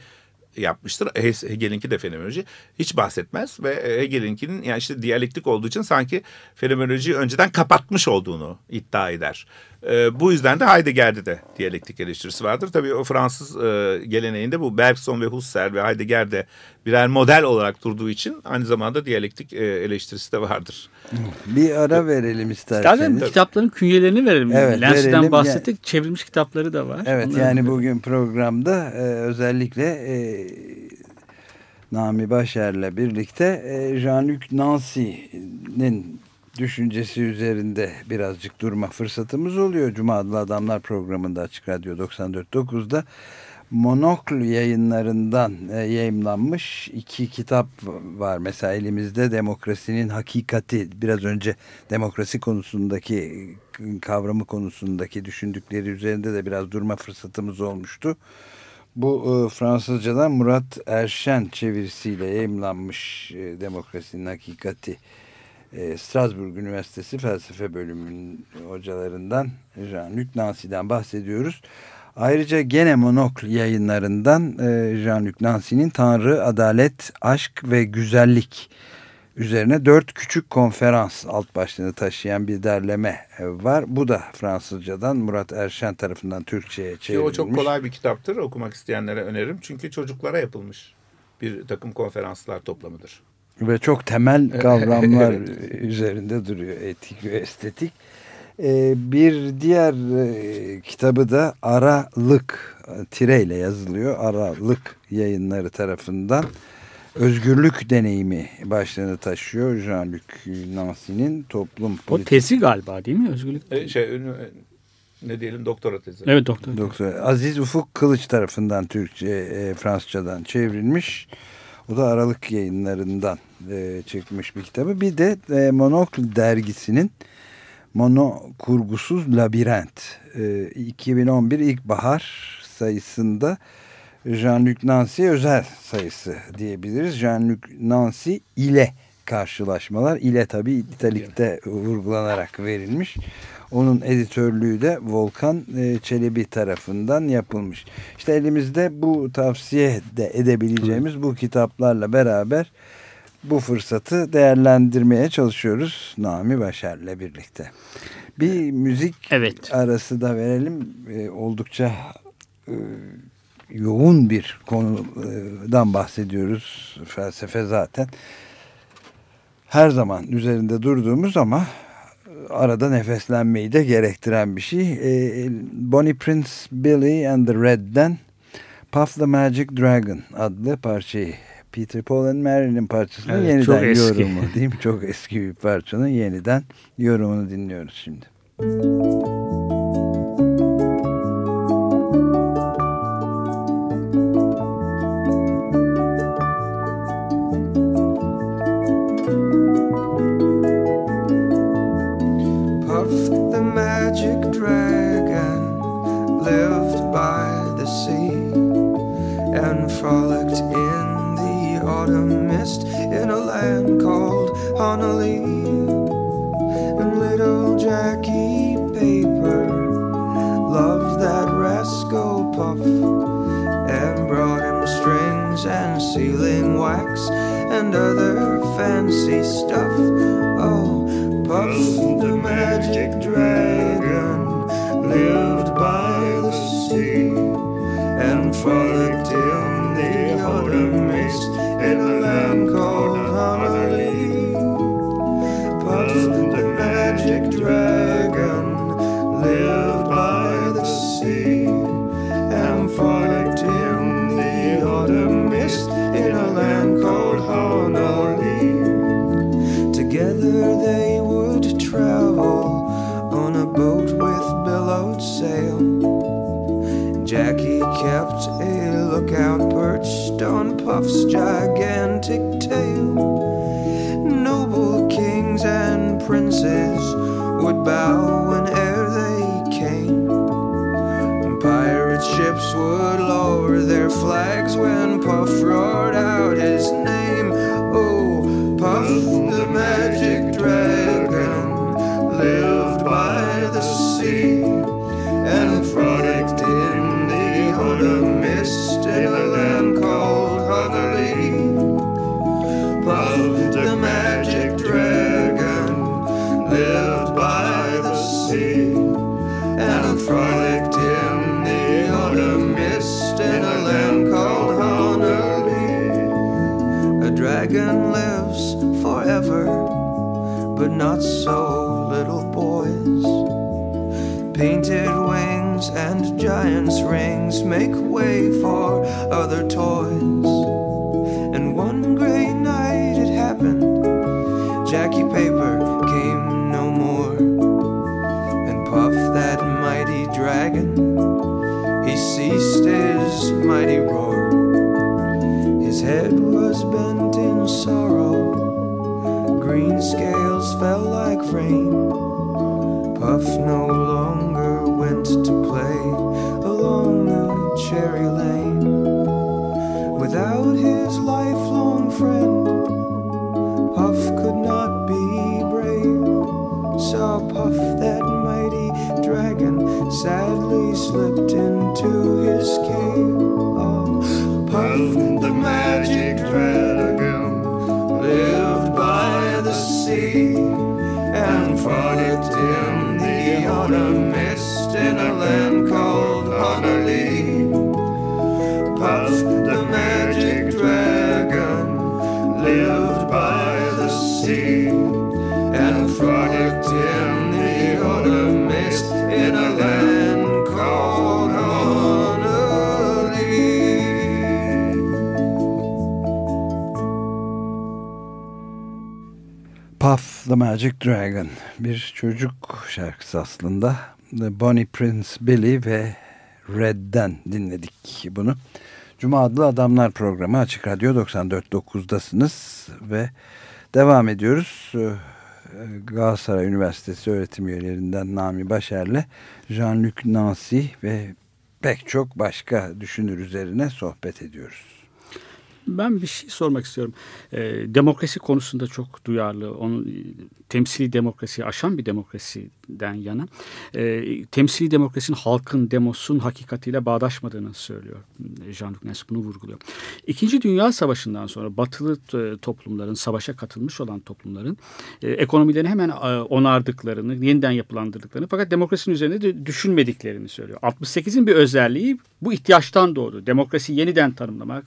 yapmıştır. Hegel'inki de fenomenoloji. Hiç bahsetmez ve Hegel'inkinin yani işte diyalektik olduğu için sanki fenomenolojiyi önceden kapatmış olduğunu iddia eder. E, bu yüzden de Heidegger'de de diyalektik eleştirisi vardır. Tabii o Fransız e, geleneğinde bu Bergson ve Husserl ve Heidegger'de birer model olarak durduğu için aynı zamanda diyalektik e, eleştirisi de vardır. Bir ara verelim isterseniz. İstersen kitapların künyelerini verelim. Evet, Lens'den bahsettik. Yani, çevrilmiş kitapları da var. Evet Onları yani bugün programda e, özellikle e, Nami Başer'le birlikte e, Jean-Luc Nancy'nin düşüncesi üzerinde birazcık durma fırsatımız oluyor. Cuma adlı Adamlar programında Açık Radyo 94.9'da Monokl yayınlarından e, yayımlanmış iki kitap var. Mesela elimizde Demokrasinin Hakikati biraz önce demokrasi konusundaki kavramı konusundaki düşündükleri üzerinde de biraz durma fırsatımız olmuştu. Bu e, Fransızcadan Murat Erşen çevirisiyle yayımlanmış e, Demokrasinin Hakikati e, Strasbourg Üniversitesi Felsefe Bölümünün hocalarından Jean-Luc Nancy'den bahsediyoruz. Ayrıca gene Monokl yayınlarından e, Jean-Luc Nancy'nin Tanrı, Adalet, Aşk ve Güzellik üzerine dört küçük konferans alt başlığını taşıyan bir derleme e, var. Bu da Fransızcadan Murat Erşen tarafından Türkçe'ye çevrilmiş. o çok kolay bir kitaptır. Okumak isteyenlere öneririm. Çünkü çocuklara yapılmış bir takım konferanslar toplamıdır. Ve çok temel kavramlar üzerinde duruyor. Etik ve estetik. Ee, bir diğer e, kitabı da Aralık tireyle yazılıyor. Aralık yayınları tarafından özgürlük deneyimi başlığını taşıyor. Jean-Luc Nancy'nin toplum O tezi galiba değil mi özgürlük? E, şey ne diyelim doktora tezi. Evet doktor. Doktor Aziz Ufuk Kılıç tarafından Türkçe, e, Fransızcadan çevrilmiş. O da Aralık yayınlarından e, çıkmış bir kitabı. Bir de e, Monokl dergisinin Mono Kurgusuz Labirent e, 2011 ilkbahar sayısında Jean-Luc Nancy özel sayısı diyebiliriz. Jean-Luc Nancy ile karşılaşmalar ile tabi italikte vurgulanarak verilmiş. Onun editörlüğü de Volkan e, Çelebi tarafından yapılmış. İşte elimizde bu tavsiye de edebileceğimiz bu kitaplarla beraber bu fırsatı değerlendirmeye çalışıyoruz Nami Başar'la birlikte. Bir müzik evet. arası da verelim. E, oldukça e, yoğun bir konudan bahsediyoruz. Felsefe zaten her zaman üzerinde durduğumuz ama arada nefeslenmeyi de gerektiren bir şey. E, Bonnie Prince Billy and the Red'den Puff the Magic Dragon adlı parçayı Peter Paul and Mary'nin parçasının evet, yeniden yorumu değil mi? Çok eski bir parçanın yeniden yorumunu dinliyoruz şimdi. Müzik Connolly. And little Jackie Paper loved that rascal puff and brought him strings and sealing wax and other fancy stuff. Oh, puff. wolf's gigantic tail. Noble kings and princes would bow. not so little boys. Painted wings and giant's rings make way for other toys. And one gray night it happened Jackie Paper came no more. And Puff, that mighty dragon, he ceased his mighty roar. His head was bent in sorrow green scale petals fell like rain. Puff no longer went to play along the cherry lane. Without his lifelong friend, Puff could not be brave. Saw Puff, that mighty dragon, sadly slipped into his cave. The Magic Dragon bir çocuk şarkısı aslında. The Bonnie Prince Billy ve Red'den dinledik bunu. Cuma adlı Adamlar programı Açık Radyo 94.9'dasınız ve devam ediyoruz. Ee, Galatasaray Üniversitesi öğretim üyelerinden Nami Başer'le Jean-Luc Nancy ve pek çok başka düşünür üzerine sohbet ediyoruz. Ben bir şey sormak istiyorum. E, demokrasi konusunda çok duyarlı. Onun temsili demokrasiyi aşan bir demokrasiden yana. E, temsili demokrasinin halkın demosun hakikatiyle bağdaşmadığını söylüyor. Jean-Luc Nancy bunu vurguluyor. İkinci Dünya Savaşı'ndan sonra batılı e, toplumların, savaşa katılmış olan toplumların e, ekonomilerini hemen e, onardıklarını, yeniden yapılandırdıklarını fakat demokrasinin üzerinde de düşünmediklerini söylüyor. 68'in bir özelliği bu ihtiyaçtan doğdu. Demokrasi yeniden tanımlamak,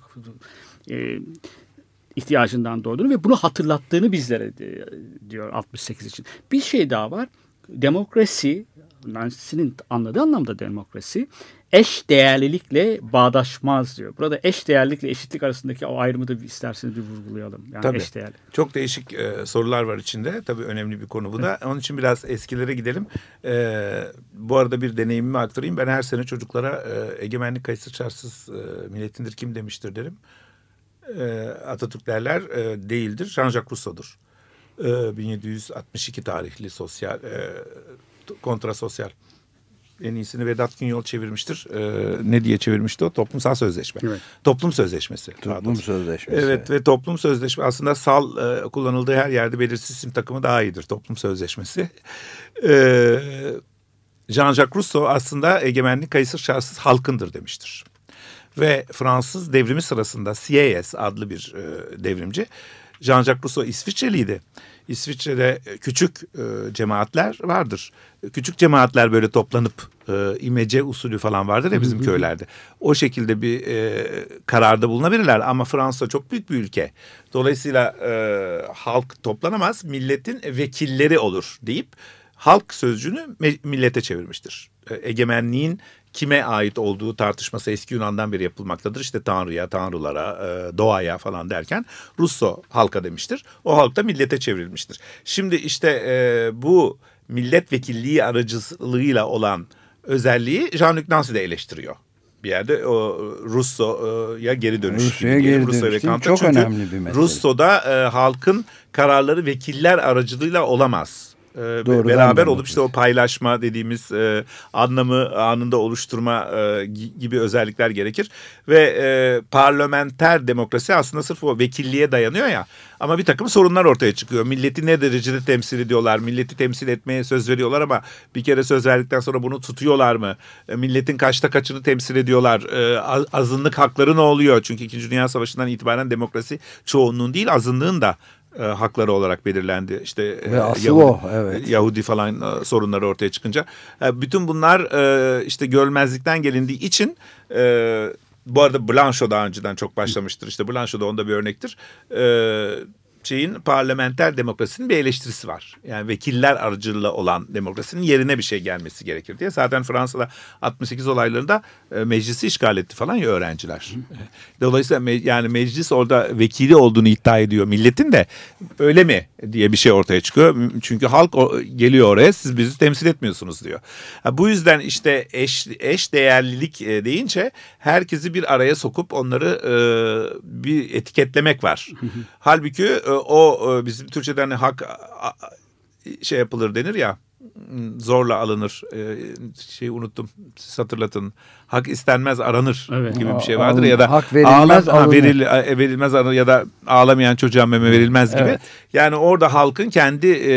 e, ihtiyacından doğduğunu ve bunu hatırlattığını bizlere e, diyor 68 için. Bir şey daha var. Demokrasi, Nancy'nin anladığı anlamda demokrasi eş değerlilikle bağdaşmaz diyor. Burada eş değerlilikle eşitlik arasındaki o ayrımı da isterseniz bir vurgulayalım. Yani Tabii. eş değerli. Çok değişik e, sorular var içinde. Tabii önemli bir konu bu da. Onun için biraz eskilere gidelim. E, bu arada bir deneyimimi aktarayım. Ben her sene çocuklara e, egemenlik kayıtsız şartsız e, milletindir kim demiştir derim. E, Atatürk derler e, değildir. Jean-Jacques Rousseau'dur. E, 1762 tarihli sosyal e, kontra sosyal. En iyisini Vedat Günyol çevirmiştir. E, ne diye çevirmişti o? Toplumsal sözleşme. Evet. Toplum sözleşmesi. Toplum pardon. Sözleşmesi. Evet ve toplum sözleşme aslında sal e, kullanıldığı her yerde belirsiz isim takımı daha iyidir toplum sözleşmesi. E, Jean-Jacques Rousseau aslında egemenlik kayıtsız şartsız halkındır demiştir. Ve Fransız devrimi sırasında Sieyes adlı bir e, devrimci Jean-Jacques Rousseau İsviçreliydi. İsviçre'de küçük e, cemaatler vardır. Küçük cemaatler böyle toplanıp e, imece usulü falan vardır ya bizim köylerde. O şekilde bir e, kararda bulunabilirler ama Fransa çok büyük bir ülke. Dolayısıyla e, halk toplanamaz, milletin vekilleri olur deyip halk sözcüğünü millete çevirmiştir. E, egemenliğin kime ait olduğu tartışması eski Yunan'dan beri yapılmaktadır. İşte Tanrı'ya, Tanrılara, e, doğaya falan derken Russo halka demiştir. O halk da millete çevrilmiştir. Şimdi işte e, bu milletvekilliği aracılığıyla olan özelliği Jean-Luc Nancy de eleştiriyor. Bir yerde o Russo'ya geri dönüş. Rusya'ya geri Russo dönüş. Çok Çünkü önemli bir mesele. Russo'da e, halkın kararları vekiller aracılığıyla olamaz. E, Doğrudan beraber olup işte o paylaşma dediğimiz e, anlamı anında oluşturma e, gi- gibi özellikler gerekir. Ve e, parlamenter demokrasi aslında sırf o vekilliğe dayanıyor ya. Ama bir takım sorunlar ortaya çıkıyor. Milleti ne derecede temsil ediyorlar? Milleti temsil etmeye söz veriyorlar ama bir kere söz verdikten sonra bunu tutuyorlar mı? E, milletin kaçta kaçını temsil ediyorlar? E, az- azınlık hakları ne oluyor? Çünkü İkinci Dünya Savaşı'ndan itibaren demokrasi çoğunluğun değil azınlığın da e, hakları olarak belirlendi. İşte e, Yahudi- o, evet. Yahudi falan e, sorunları ortaya çıkınca. E, bütün bunlar e, işte görmezlikten gelindiği için e, bu arada Blanchot daha önceden çok başlamıştır. İşte Blanchot da onda bir örnektir. E, şeyin parlamenter demokrasinin bir eleştirisi var. Yani vekiller aracılığıyla olan demokrasinin yerine bir şey gelmesi gerekir diye. Zaten Fransa'da 68 olaylarında e, meclisi işgal etti falan ya öğrenciler. Dolayısıyla me- yani meclis orada vekili olduğunu iddia ediyor milletin de öyle mi diye bir şey ortaya çıkıyor. Çünkü halk geliyor oraya siz bizi temsil etmiyorsunuz diyor. Bu yüzden işte eş, eş değerlilik e, deyince herkesi bir araya sokup onları e, bir etiketlemek var. Halbuki e, o e, bizim Türkçe'de hani hak şey yapılır denir ya zorla alınır. E, şeyi unuttum. Siz hatırlatın. Hak istenmez aranır Evet. gibi bir şey vardır Alın- ya da hak verilmez, ağlam- ha, veril, verilmez aranır ya da ağlamayan çocuğa meme verilmez gibi. Evet. Yani orada halkın kendi e,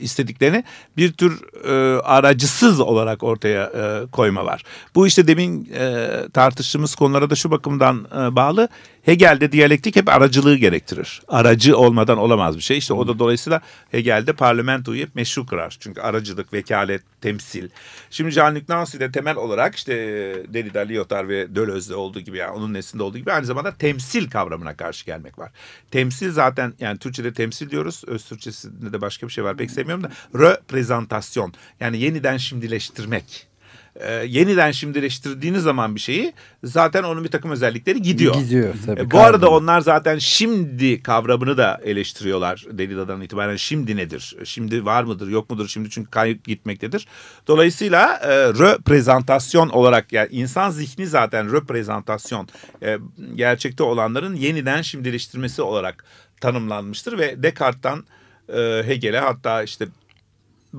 istediklerini bir tür e, aracısız olarak ortaya e, koyma var. Bu işte demin e, tartıştığımız konulara da şu bakımdan e, bağlı. Hegel'de diyalektik hep aracılığı gerektirir. Aracı olmadan olamaz bir şey. İşte o da dolayısıyla Hegel'de parlamentoyu hep meşru kırar. Çünkü aracılık, vekalet, temsil. Şimdi Jean-Luc Nancy'de temel olarak işte e, Derrida, Lyotard ve Deleuze'de olduğu gibi yani onun neslinde olduğu gibi aynı zamanda temsil kavramına karşı gelmek var. Temsil zaten yani Türkçe'de temsil diyoruz. Öz Türkçesinde de başka bir şey var pek sevmiyorum da reprezentasyon yani yeniden şimdileştirmek e, yeniden şimdileştirdiğiniz zaman bir şeyi zaten onun bir takım özellikleri gidiyor. Gidiyor tabii. E, bu arada onlar zaten şimdi kavramını da eleştiriyorlar Derrida'dan itibaren. Şimdi nedir? Şimdi var mıdır yok mudur? Şimdi çünkü kayıp gitmektedir. Dolayısıyla e, reprezentasyon olarak yani insan zihni zaten reprezentasyon e, gerçekte olanların yeniden şimdileştirmesi olarak tanımlanmıştır ve Descartes'tan e, Hegel'e hatta işte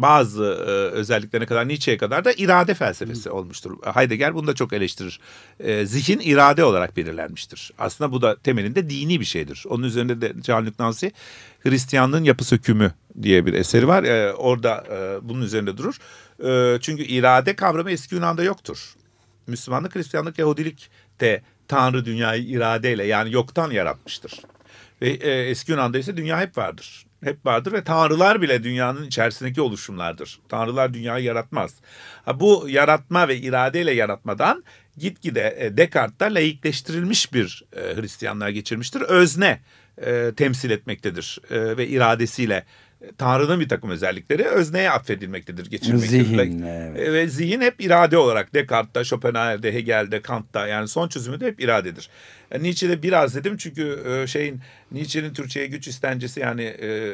bazı e, özelliklerine kadar Nietzsche'ye kadar da irade felsefesi olmuştur. Heidegger bunu da çok eleştirir. E, zihin irade olarak belirlenmiştir. Aslında bu da temelinde dini bir şeydir. Onun üzerinde de Jean-Luc Nancy Hristiyanlığın yapı sökümü diye bir eseri var. E, orada e, bunun üzerinde durur. E, çünkü irade kavramı eski Yunan'da yoktur. Müslümanlık, Hristiyanlık, Yahudilik de Tanrı dünyayı iradeyle yani yoktan yaratmıştır. Ve e, eski Yunan'da ise dünya hep vardır. Hep vardır ve tanrılar bile dünyanın içerisindeki oluşumlardır. Tanrılar dünyayı yaratmaz. Ha, bu yaratma ve iradeyle yaratmadan gitgide e, Descartes'ta laikleştirilmiş bir e, Hristiyanlığa geçirmiştir. Özne e, temsil etmektedir e, ve iradesiyle Tanrı'nın bir takım özellikleri özneye atfedilmektedir, geçirmektedir. Zihin, evet. Ve zihin hep irade olarak Descartes'ta, Schopenhauer'de, Hegel'de, Kant'ta yani son çözümü de hep iradedir. E, Nietzsche'de biraz dedim çünkü e, şeyin Nietzsche'nin Türkçe'ye güç istencesi yani e,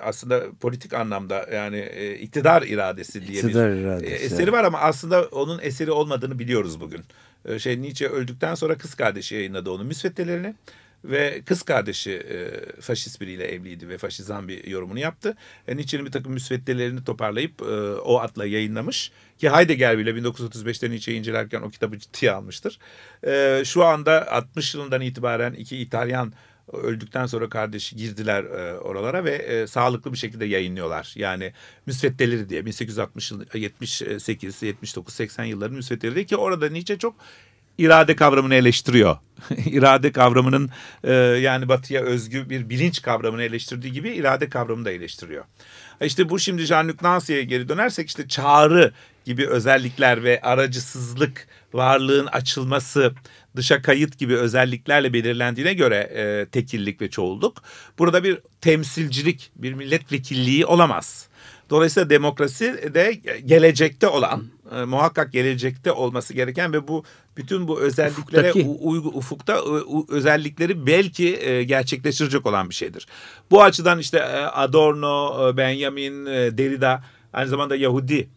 aslında politik anlamda yani iktidar iradesi diye İktidar bir iradesi, eseri var ama aslında onun eseri olmadığını biliyoruz bugün. Şey Nietzsche öldükten sonra kız kardeşi yayınladı onun müsveddelerini ve kız kardeşi e, faşist biriyle evliydi ve faşizan bir yorumunu yaptı. E, Nietzsche'nin bir takım müsveddelerini toparlayıp e, o adla yayınlamış. Ki Heidegger bile 1935'te Nietzsche'yi incelerken o kitabı ciddiye almıştır. E, şu anda 60 yılından itibaren iki İtalyan öldükten sonra kardeşi girdiler e, oralara ve e, sağlıklı bir şekilde yayınlıyorlar. Yani müsveddeleri diye 1860 yıl 78 79 80 yılların müsveddeleri ki orada Nietzsche çok irade kavramını eleştiriyor. irade kavramının e, yani batıya özgü bir bilinç kavramını eleştirdiği gibi irade kavramını da eleştiriyor. İşte bu şimdi Jean-Luc Nancy'ye geri dönersek işte çağrı gibi özellikler ve aracısızlık, varlığın açılması, dışa kayıt gibi özelliklerle belirlendiğine göre e, tekillik ve çoğulluk. Burada bir temsilcilik, bir milletvekilliği olamaz. Dolayısıyla demokrasi de gelecekte olan, e, muhakkak gelecekte olması gereken ve bu bütün bu özelliklere Ufuktaki. uygu, ufukta e, u- özellikleri belki e, gerçekleştirecek olan bir şeydir. Bu açıdan işte e, Adorno, e, Benjamin, e, Derrida aynı zamanda Yahudi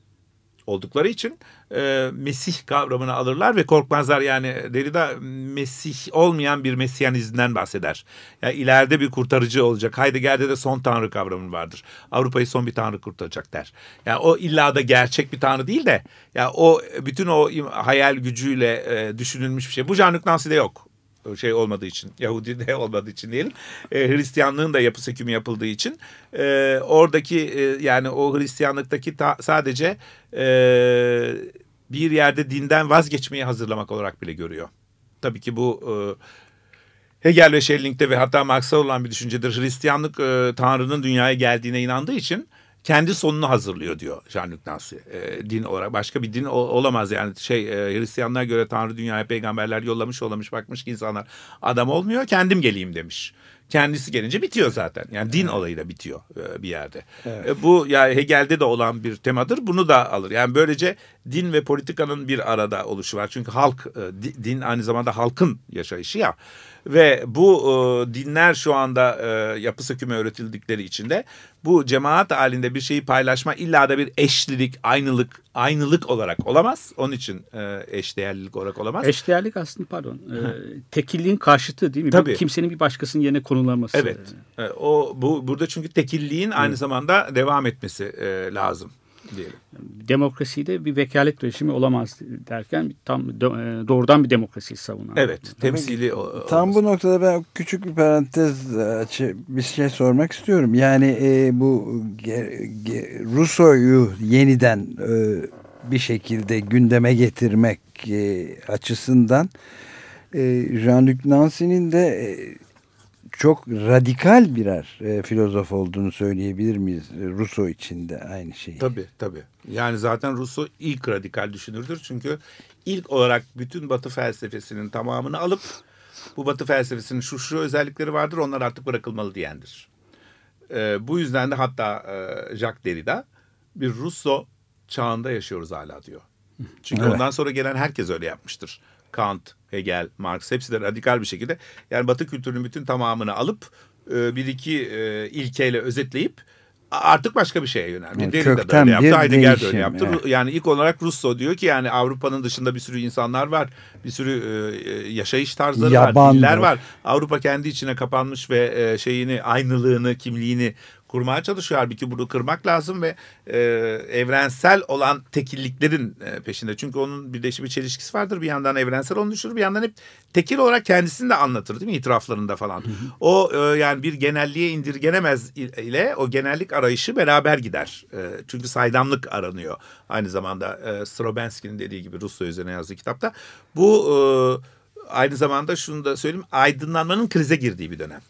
oldukları için e, Mesih kavramını alırlar ve korkmazlar. Yani Derrida Mesih olmayan bir Mesyanizmden bahseder. Yani ileride bir kurtarıcı olacak. Heidegger'de de son tanrı kavramı vardır. Avrupa'yı son bir tanrı kurtaracak der. Yani o illa da gerçek bir tanrı değil de ya o bütün o hayal gücüyle e, düşünülmüş bir şey. Bu Jean-Luc Nancy'de yok şey olmadığı için Yahudi de olmadığı için diyelim e, Hristiyanlığın da yapı sökümü yapıldığı için e, oradaki e, yani o Hristiyanlıktaki ta- sadece e, bir yerde dinden vazgeçmeyi hazırlamak olarak bile görüyor. Tabii ki bu e, Hegel ve Schelling'de ve hatta Marx'ta olan bir düşüncedir. Hristiyanlık e, Tanrı'nın dünyaya geldiğine inandığı için kendi sonunu hazırlıyor diyor Jean-Luc Nancy. E, din olarak başka bir din o- olamaz yani şey e, Hristiyanlığa göre Tanrı dünyaya peygamberler yollamış yollamış bakmış ki insanlar adam olmuyor kendim geleyim demiş. Kendisi gelince bitiyor zaten. Yani din olayı da bitiyor e, bir yerde. E, bu yani Hegel'de de olan bir temadır. Bunu da alır. Yani böylece din ve politikanın bir arada oluşu var. Çünkü halk e, di- din aynı zamanda halkın yaşayışı ya. Ve bu e, dinler şu anda e, yapı sökümü öğretildikleri içinde bu cemaat halinde bir şeyi paylaşma illa da bir eşlilik, aynılık, aynılık olarak olamaz. Onun için e, eşdeğerlilik olarak olamaz. Eşdeğerlik aslında pardon. E, tekilliğin karşıtı değil mi? Tabii. Bir kimsenin bir başkasının yerine konulaması. Evet. E, o bu burada çünkü tekilliğin aynı zamanda devam etmesi e, lazım diyelim. Demokraside bir vekalet rejimi olamaz derken tam e, doğrudan bir demokrasiyi savunan. Evet, temsili o- Tam bu noktada ben küçük bir parantez açı bir şey sormak istiyorum. Yani e, bu Rousseau'yu yeniden e, bir şekilde gündeme getirmek e, açısından e, Jean-Luc Nancy'nin de e, çok radikal birer e, filozof olduğunu söyleyebilir miyiz? E, Rousseau için de aynı şeyi. Tabii tabii. Yani zaten Rousseau ilk radikal düşünürdür. Çünkü ilk olarak bütün Batı felsefesinin tamamını alıp bu Batı felsefesinin şu şu özellikleri vardır onlar artık bırakılmalı diyendir. Ee, bu yüzden de hatta e, Jacques Derrida bir Rousseau çağında yaşıyoruz hala diyor. Çünkü Evet. ondan sonra gelen herkes öyle yapmıştır. Kant, Hegel, Marx hepsi de radikal bir şekilde yani Batı kültürünün bütün tamamını alıp e, bir iki e, ilkeyle özetleyip artık başka bir şeye yönelmiş. Yani da kökten öyle yaptı, Heidegger de öyle yaptı. evet. Yani ilk olarak Rousseau diyor ki yani Avrupa'nın dışında bir sürü insanlar var. Bir sürü e, yaşayış tarzları var, Yaban diller var. var. Avrupa kendi içine kapanmış ve e, şeyini, aynılığını, kimliğini kurmaya çalışıyor. Halbuki bunu kırmak lazım ve e, evrensel olan tekilliklerin e, peşinde. Çünkü onun bir de bir çelişkisi vardır. Bir yandan evrensel onu düşürür, bir yandan hep tekil olarak kendisini de anlatır değil mi itiraflarında falan. O e, yani bir genelliğe indirgenemez ile o genellik arayışı beraber gider. E, çünkü saydamlık aranıyor. Aynı zamanda e, Stravinsky'nin dediği gibi Rusya üzerine yazdığı kitapta. Bu e, aynı zamanda şunu da söyleyeyim aydınlanmanın krize girdiği bir dönem.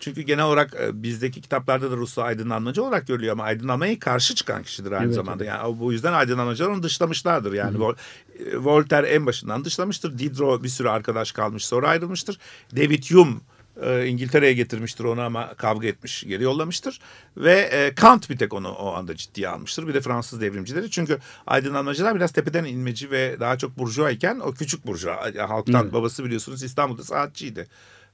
Çünkü genel olarak e, bizdeki kitaplarda da Rusya aydınlanmacı olarak görülüyor ama aydınlanmaya karşı çıkan kişidir aynı Evet, zamanda. Yani bu yüzden aydınlanmacılar onu dışlamışlardır. Yani Vol- e, Voltaire en başından dışlamıştır. Diderot bir sürü arkadaş kalmış sonra ayrılmıştır. David Hume e, İngiltere'ye getirmiştir onu ama kavga etmiş geri yollamıştır. Ve e, Kant bir tek onu o anda ciddiye almıştır. Bir de Fransız devrimcileri. Çünkü aydınlanmacılar biraz tepeden inmeci ve daha çok burjuva iken o küçük burjuva. Halktan babası biliyorsunuz İstanbul'da saatçiydi.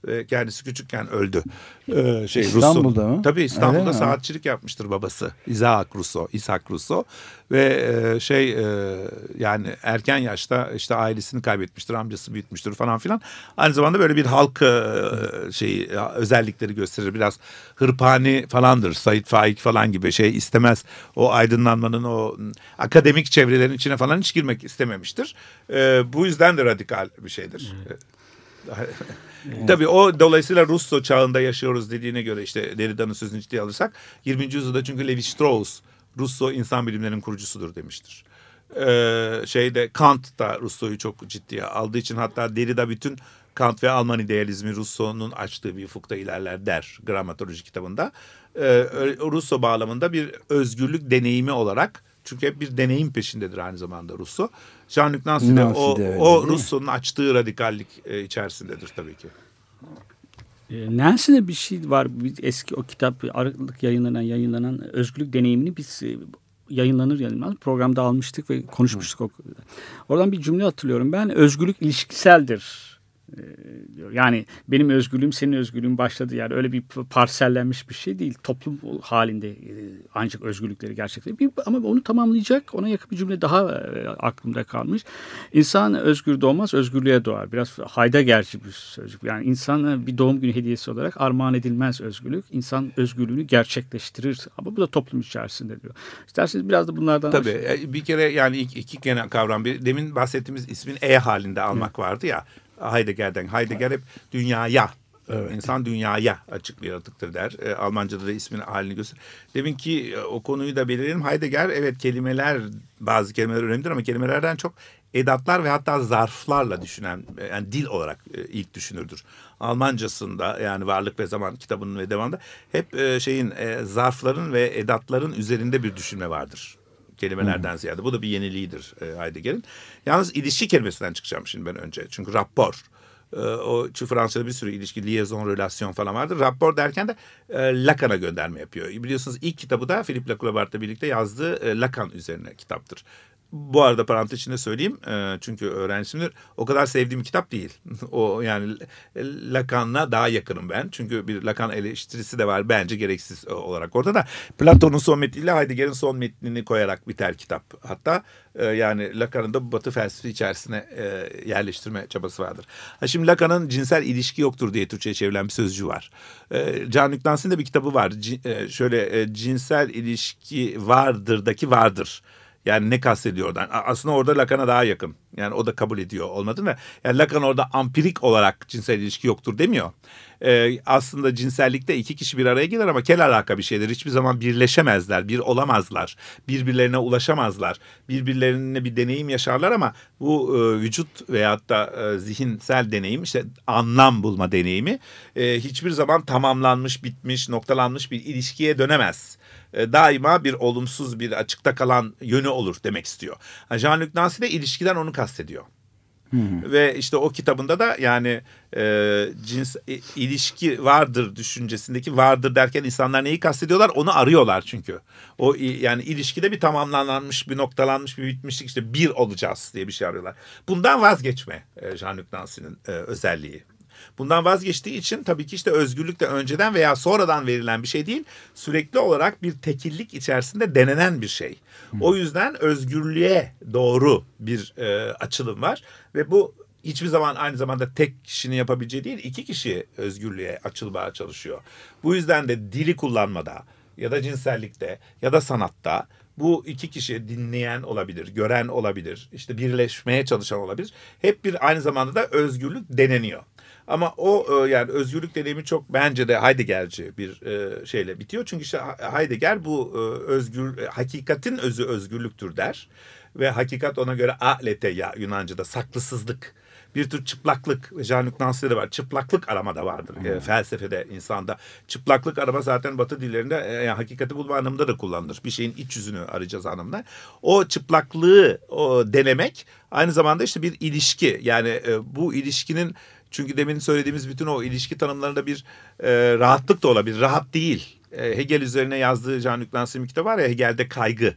Ve kendisi küçükken öldü. Ee, şey, İstanbul'da Rousseau. mı? Tabii İstanbul'da Öyle mi? saatçilik yapmıştır babası. Isaac Rousseau, Isaac Rousseau ve e, şey e, yani erken yaşta işte ailesini kaybetmiştir, amcası büyütmüştür falan filan. Aynı zamanda böyle bir halk e, şeyi e, özellikleri gösterir. Biraz hırpani falandır. Said Faik falan gibi şey istemez. O aydınlanmanın o akademik çevrelerin içine falan hiç girmek istememiştir. E, bu yüzden de radikal bir şeydir. Tabii o dolayısıyla Russo çağında yaşıyoruz dediğine göre işte Derrida'nın sözünü ciddiye alırsak 20. yüzyılda çünkü Levi Strauss Russo insan bilimlerinin kurucusudur demiştir. Ee, şeyde Kant da Russo'yu çok ciddiye aldığı için hatta Derrida bütün Kant ve Alman idealizmi Rousseau'nun açtığı bir ufukta ilerler der gramatoloji kitabında. Ee, Russo bağlamında bir özgürlük deneyimi olarak çünkü hep bir deneyim peşindedir aynı zamanda Rousseau. Jean-Luc Nancy de o, de öyle, o? Rousseau'nun açtığı radikallik e, içerisindedir tabii ki. E, Nancy'de bir şey var. Bir eski o kitap Aralık yayınlanan yayınlanan özgürlük deneyimini biz e, yayınlanır yayınlanmaz programda almıştık ve konuşmuştuk. O, oradan bir cümle hatırlıyorum. Ben özgürlük ilişkiseldir e, diyor. Yani benim özgürlüğüm senin özgürlüğün başladı yani öyle bir parsellenmiş bir şey değil. Toplum halinde e, ancak özgürlükleri gerçekleşiyor. Bir, ama onu tamamlayacak ona yakın bir cümle daha e, aklımda kalmış. İnsan özgür doğmaz özgürlüğe doğar. Biraz Heidegger'ci bir sözcük. Yani insana bir doğum günü hediyesi olarak armağan edilmez özgürlük. İnsan özgürlüğünü gerçekleştirir. Ama bu da toplum içerisinde diyor. İsterseniz biraz da bunlardan Tabii e, bir kere yani iki, iki genel kavram. Bir, demin bahsettiğimiz ismin E halinde almak vardı ya Heidegger'den. Heidegger hep dünyaya İnsan dünyaya açık bir yaratıktır der. E, Almanca'da da ismin halini gösterir. Demin ki e, o konuyu da belirleyelim. Heidegger evet kelimeler bazı kelimeler önemlidir ama kelimelerden çok edatlar ve hatta zarflarla düşünen e, yani dil olarak e, ilk düşünürdür. Almancasında yani Varlık ve Zaman kitabının ve devamında hep şeyin zarfların ve edatların üzerinde bir düşünme vardır kelimelerden ziyade. Bu da bir yeniliğidir e, Heidegger'in. Yalnız ilişki kelimesinden çıkacağım şimdi ben önce. Çünkü rapport. E, o Fransa'da bir sürü ilişki, liaison, relasyon falan vardır. Rapport derken de e, Lacan'a gönderme yapıyor. Biliyorsunuz ilk kitabı da Philippe Lacourbart'la birlikte yazdığı e, Lacan üzerine kitaptır. Bu arada parantez içinde söyleyeyim e, çünkü öğrencisimdir. O kadar sevdiğim kitap değil. o yani Lacan'la daha yakınım ben. Çünkü bir Lacan eleştirisi de var bence gereksiz olarak orada da. Platon'un son metniyle Heidegger'in son metnini koyarak biter kitap. Hatta e, yani Lacan'ın da batı felsefesi içerisine e, yerleştirme çabası vardır. Ha şimdi Lacan'ın cinsel ilişki yoktur diye Türkçe'ye çevrilen bir sözcüğü var. E, Jean-Luc Nancy'nin de bir kitabı var. C, e, şöyle e, cinsel ilişki vardırdaki vardır. Yani ne kastediyor oradan? Aslında orada Lacan'a daha yakın. Yani o da kabul ediyor olmadığını. Yani Lacan orada ampirik olarak cinsel ilişki yoktur demiyor. Ee, aslında cinsellikte iki kişi bir araya gelir ama kel alaka bir şeydir. Hiçbir zaman birleşemezler, bir olamazlar. Birbirlerine ulaşamazlar. Birbirlerine bir deneyim yaşarlar ama bu e, vücut veyahut da e, zihinsel deneyim işte anlam bulma deneyimi e, hiçbir zaman tamamlanmış, bitmiş, noktalanmış bir ilişkiye dönemez. E, daima bir olumsuz bir açıkta kalan yönü olur demek istiyor. Jean-Luc Nancy de ilişkiden onu kastediyor. Ve işte o kitabında da yani e, cins e, ilişki vardır düşüncesindeki vardır derken insanlar neyi kastediyorlar onu arıyorlar çünkü. O yani ilişkide bir tamamlanmış bir noktalanmış bir bitmişlik işte bir olacağız diye bir şey arıyorlar. Bundan vazgeçme e, Jean-Luc Nancy'nin e, özelliği. Bundan vazgeçtiği için tabii ki işte özgürlük de önceden veya sonradan verilen bir şey değil. Sürekli olarak bir tekillik içerisinde denenen bir şey. O yüzden özgürlüğe doğru bir e, açılım var ve bu hiçbir zaman aynı zamanda tek kişinin yapabileceği değil iki kişi özgürlüğe açılmaya çalışıyor. Bu yüzden de dili kullanmada ya da cinsellikte ya da sanatta bu iki kişi dinleyen olabilir, gören olabilir, işte birleşmeye çalışan olabilir. Hep bir aynı zamanda da özgürlük deneniyor. Ama o e, yani özgürlük deneyimi çok bence de Heideggerci bir e, şeyle bitiyor. Çünkü işte Heidegger bu e, özgür e, hakikatin özü özgürlüktür der ve hakikat ona göre alete ya Yunanca'da saklısızlık bir tür çıplaklık Jean-Luc Nancy'de de var. Çıplaklık arama da vardır e, felsefede insanda. Çıplaklık arama zaten Batı dillerinde e, yani hakikati bulma anlamında da kullanılır. Bir şeyin iç yüzünü arayacağız anlamında. O çıplaklığı o denemek aynı zamanda işte bir ilişki. Yani e, bu ilişkinin çünkü demin söylediğimiz bütün o ilişki tanımlarında bir e, rahatlık da olabilir. Rahat değil. E, Hegel üzerine yazdığı Jean-Luc Nancy'nin kitabı var ya Hegel'de kaygı.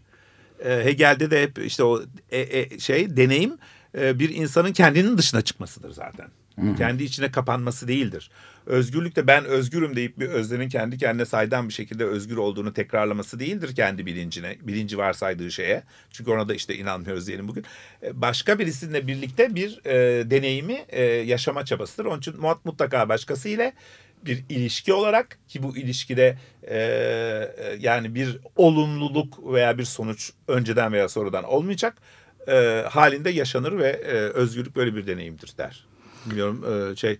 E, Hegel'de de hep işte o e, e, şey deneyim e, bir insanın kendinin dışına çıkmasıdır zaten. Kendi içine kapanması değildir. Özgürlük de ben özgürüm deyip bir öznenin kendi kendine saydam bir şekilde özgür olduğunu tekrarlaması değildir kendi bilincine, bilinci varsaydığı şeye. Çünkü ona da işte inanmıyoruz diyelim bugün. E, Başka birisiyle birlikte bir e, deneyimi e, yaşama çabasıdır. Onun için mut- mutlaka başkası ile bir ilişki olarak ki bu ilişkide e, e, yani bir olumluluk veya bir sonuç önceden veya sonradan olmayacak e, halinde yaşanır ve e, özgürlük böyle bir deneyimdir der. Bilmiyorum e, şey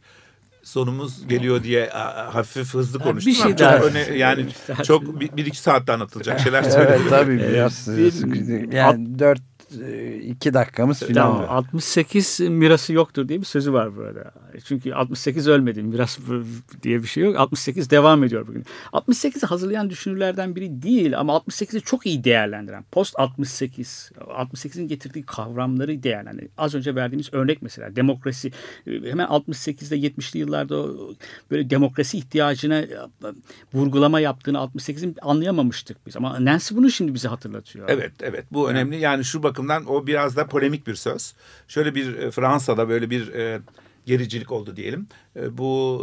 sonumuz geliyor diye a, hafif hızlı konuştum bir şey ama çok daha- öne- yani daha- çok bir, bir iki saatte anlatılacak şeyler Evet söyledim. tabii biraz. Yani dört e, iki dakikamız falan Tamam, var. 68 mirası yoktur diye bir sözü var burada. Çünkü 68 ölmedi. Miras diye bir şey yok. 68 devam ediyor bugün. 68'i hazırlayan düşünürlerden biri değil ama 68'i çok iyi değerlendiren. Post 68. 68'in getirdiği kavramları değerlendiren. Az önce verdiğimiz örnek mesela demokrasi. Hemen 68'de 70'li yıllarda o böyle demokrasi ihtiyacına vurgulama yaptığını 68'in anlayamamıştık biz. Ama Nancy bunu şimdi bize hatırlatıyor. Evet evet bu önemli yani şu bakımdan o biraz da polemik bir söz. Şöyle bir e, Fransa'da böyle bir e, gericilik oldu diyelim. E, bu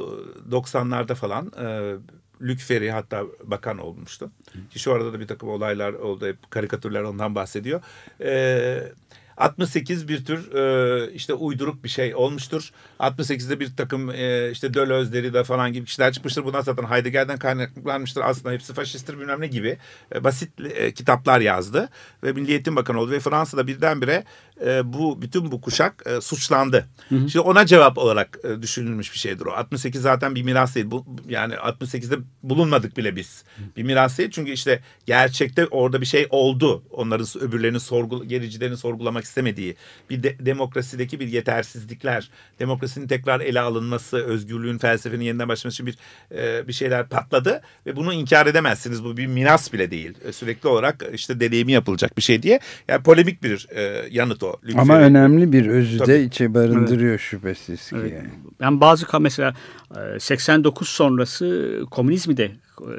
90'larda falan e, Luc Ferry hatta bakan olmuştu. Ki şu arada da bir takım olaylar oldu. Hep karikatürler ondan bahsediyor. E, 68 bir tür e, işte uyduruk bir şey olmuştur. 68'de bir takım e, işte Deleuze, Derrida falan gibi kişiler çıkmıştır. Bunlar zaten Heidegger'den kaynaklanmıştır. Aslında hepsi faşisttir bilmem ne gibi e, basit e, kitaplar yazdı. Ve Milli Eğitim Bakanı oldu. Ve Fransa'da birdenbire e, bu bütün bu kuşak e, suçlandı. Şimdi ona cevap olarak e, düşünülmüş bir şeydir o. 68 zaten bir miras değil. Bu, yani 68'de bulunmadık bile biz. Bir miras değil çünkü işte gerçekte orada bir şey oldu. Onların öbürlerinin sorgul gericilerini sorgulamak istemediği bir de, demokrasideki bir yetersizlikler, demokrasinin tekrar ele alınması, özgürlüğün felsefenin yeniden başlaması için bir e, bir şeyler patladı ve bunu inkar edemezsiniz. Bu bir miras bile değil. E, sürekli olarak işte deneyimi yapılacak bir şey diye. Yani polemik bir e, yanıt o. Luc Ama önemli bir özü Tabii. de içe barındırıyor şüphesiz ki. Evet. yani. Ben bazı mesela e, 89 sonrası komünizmi de e,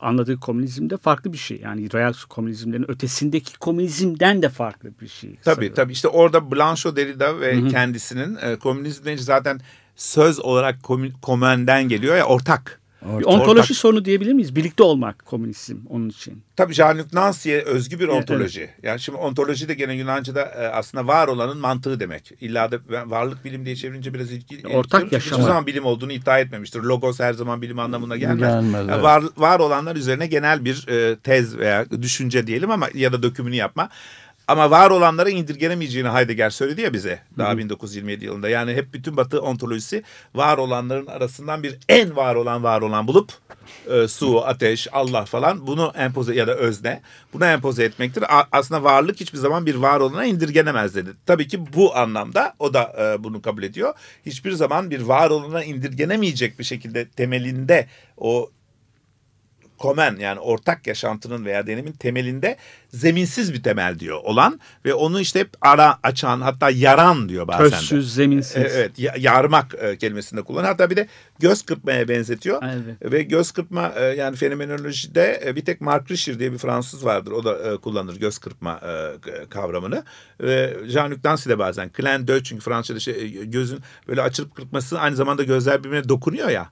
anladığı komünizmde farklı bir şey. Yani real komünizmlerin ötesindeki komünizmden de farklı bir şey. Tabii tabii işte orada Blanchot Derrida ve kendisinin e, komünizm deyince zaten söz olarak komün, komünden geliyor ya ortak. Bir ontoloji Ortak. sorunu diyebilir miyiz? Birlikte olmak komünizm onun için. Tabii Jean-Luc Nancy'ye özgü bir Evet, ontoloji. Yani şimdi ontoloji de gene Yunanca'da e, aslında var olanın mantığı demek. İlla da varlık bilim diye çevirince biraz ilgi. Ortak ilginç. yaşama. Hiçbir zaman bilim olduğunu iddia etmemiştir. Logos her zaman bilim anlamına gelmez. Gelmez, Yani evet. var, var olanlar üzerine genel bir e, tez veya düşünce diyelim ama ya da dökümünü yapma. Ama var olanlara indirgenemeyeceğini Heidegger söyledi ya bize daha 1927 yılında. Yani hep bütün Batı ontolojisi var olanların arasından bir en var olan var olan bulup e, su, ateş, Allah falan bunu empoze ya da özne bunu empoze etmektir. A- aslında varlık hiçbir zaman bir var olana indirgenemez dedi. Tabii ki bu anlamda o da e, bunu kabul ediyor. Hiçbir zaman bir var olana indirgenemeyecek bir şekilde temelinde o komen yani ortak yaşantının veya deneyimin temelinde zeminsiz bir temel diyor olan ve onu işte hep ara açan hatta yaran diyor bazen de. Közsüz, zeminsiz. E, Evet ya- yarmak e, kelimesini de kullanıyor. Hatta bir de göz kırpmaya benzetiyor. Evet. Ve göz kırpma e, yani fenomenolojide bir tek Mark Rischer diye bir Fransız vardır. O da kullanır göz kırpma kavramını. Ve Jean-Luc Dancy de bazen. Clin d'œil çünkü Fransızca'da şey, gözün böyle açılıp kırpması aynı zamanda gözler birbirine dokunuyor ya.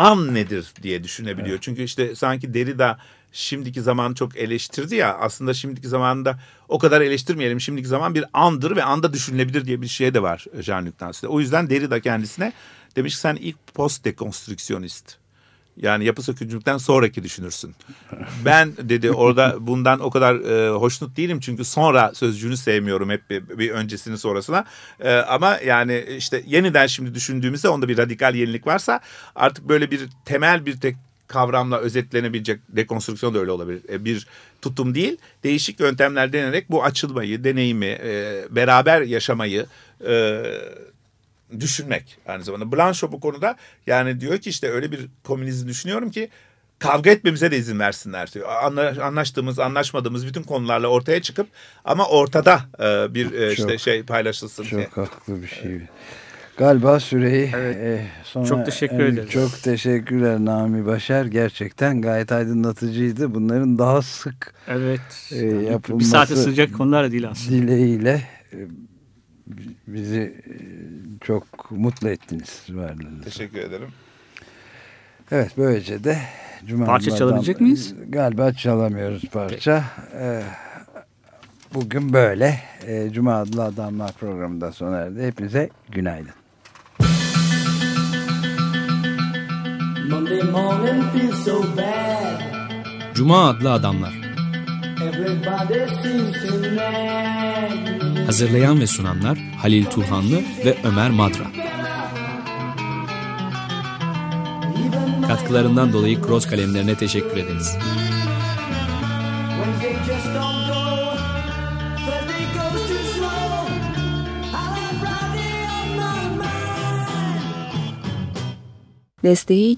An nedir diye düşünebiliyor. Çünkü işte sanki Derrida şimdiki zaman çok eleştirdi ya aslında şimdiki zamanda o kadar eleştirmeyelim. Şimdiki zaman bir andır ve anda düşünülebilir diye bir şey de var Jean-Luc Dancy'de. O yüzden Derrida kendisine demiş ki sen ilk post dekonstrüksiyonist. Yani yapı sökücülükten sonraki düşünürsün. Ben dedi orada bundan o kadar e, hoşnut değilim çünkü sonra sözcüğünü sevmiyorum hep bir, bir öncesini sonrasına. E, ama yani işte yeniden şimdi düşündüğümüzde onda bir radikal yenilik varsa artık böyle bir temel bir tek kavramla özetlenebilecek dekonstrüksiyon da öyle olabilir. E, bir tutum değil değişik yöntemler denerek bu açılmayı, deneyimi, e, beraber yaşamayı e, düşünmek aynı zamanda. Blanchot bu konuda yani diyor ki işte öyle bir komünizm düşünüyorum ki kavga etmemize de izin versinler diyor. Anla- Anlaştığımız, anlaşmadığımız bütün konularla ortaya çıkıp ama ortada e, bir e, işte Çok- şey paylaşılsın diye. Çok haklı bir şey. Galiba süreyi Evet. e, sona Çok teşekkür ederiz. Çok teşekkürler Nami Başar. Gerçekten gayet aydınlatıcıydı. Bunların daha sık Evet. e, bir yapılması saate sığacak konular değil aslında. dileğiyle bizi e, çok mutlu ettiniz varlığınızla. Teşekkür ederim. Evet böylece de Cuma Parça Adlı çalabilecek miyiz? Galiba çalamıyoruz parça. Ee, bugün böyle. Ee, Cuma Adlı Adamlar programında sona erdi. Hepinize günaydın. Monday morning feels so bad. Cuma adlı adamlar. Hazırlayan ve sunanlar Halil Turhanlı ve Ömer Madra. Katkılarından dolayı Cross kalemlerine teşekkür ederiz. Desteği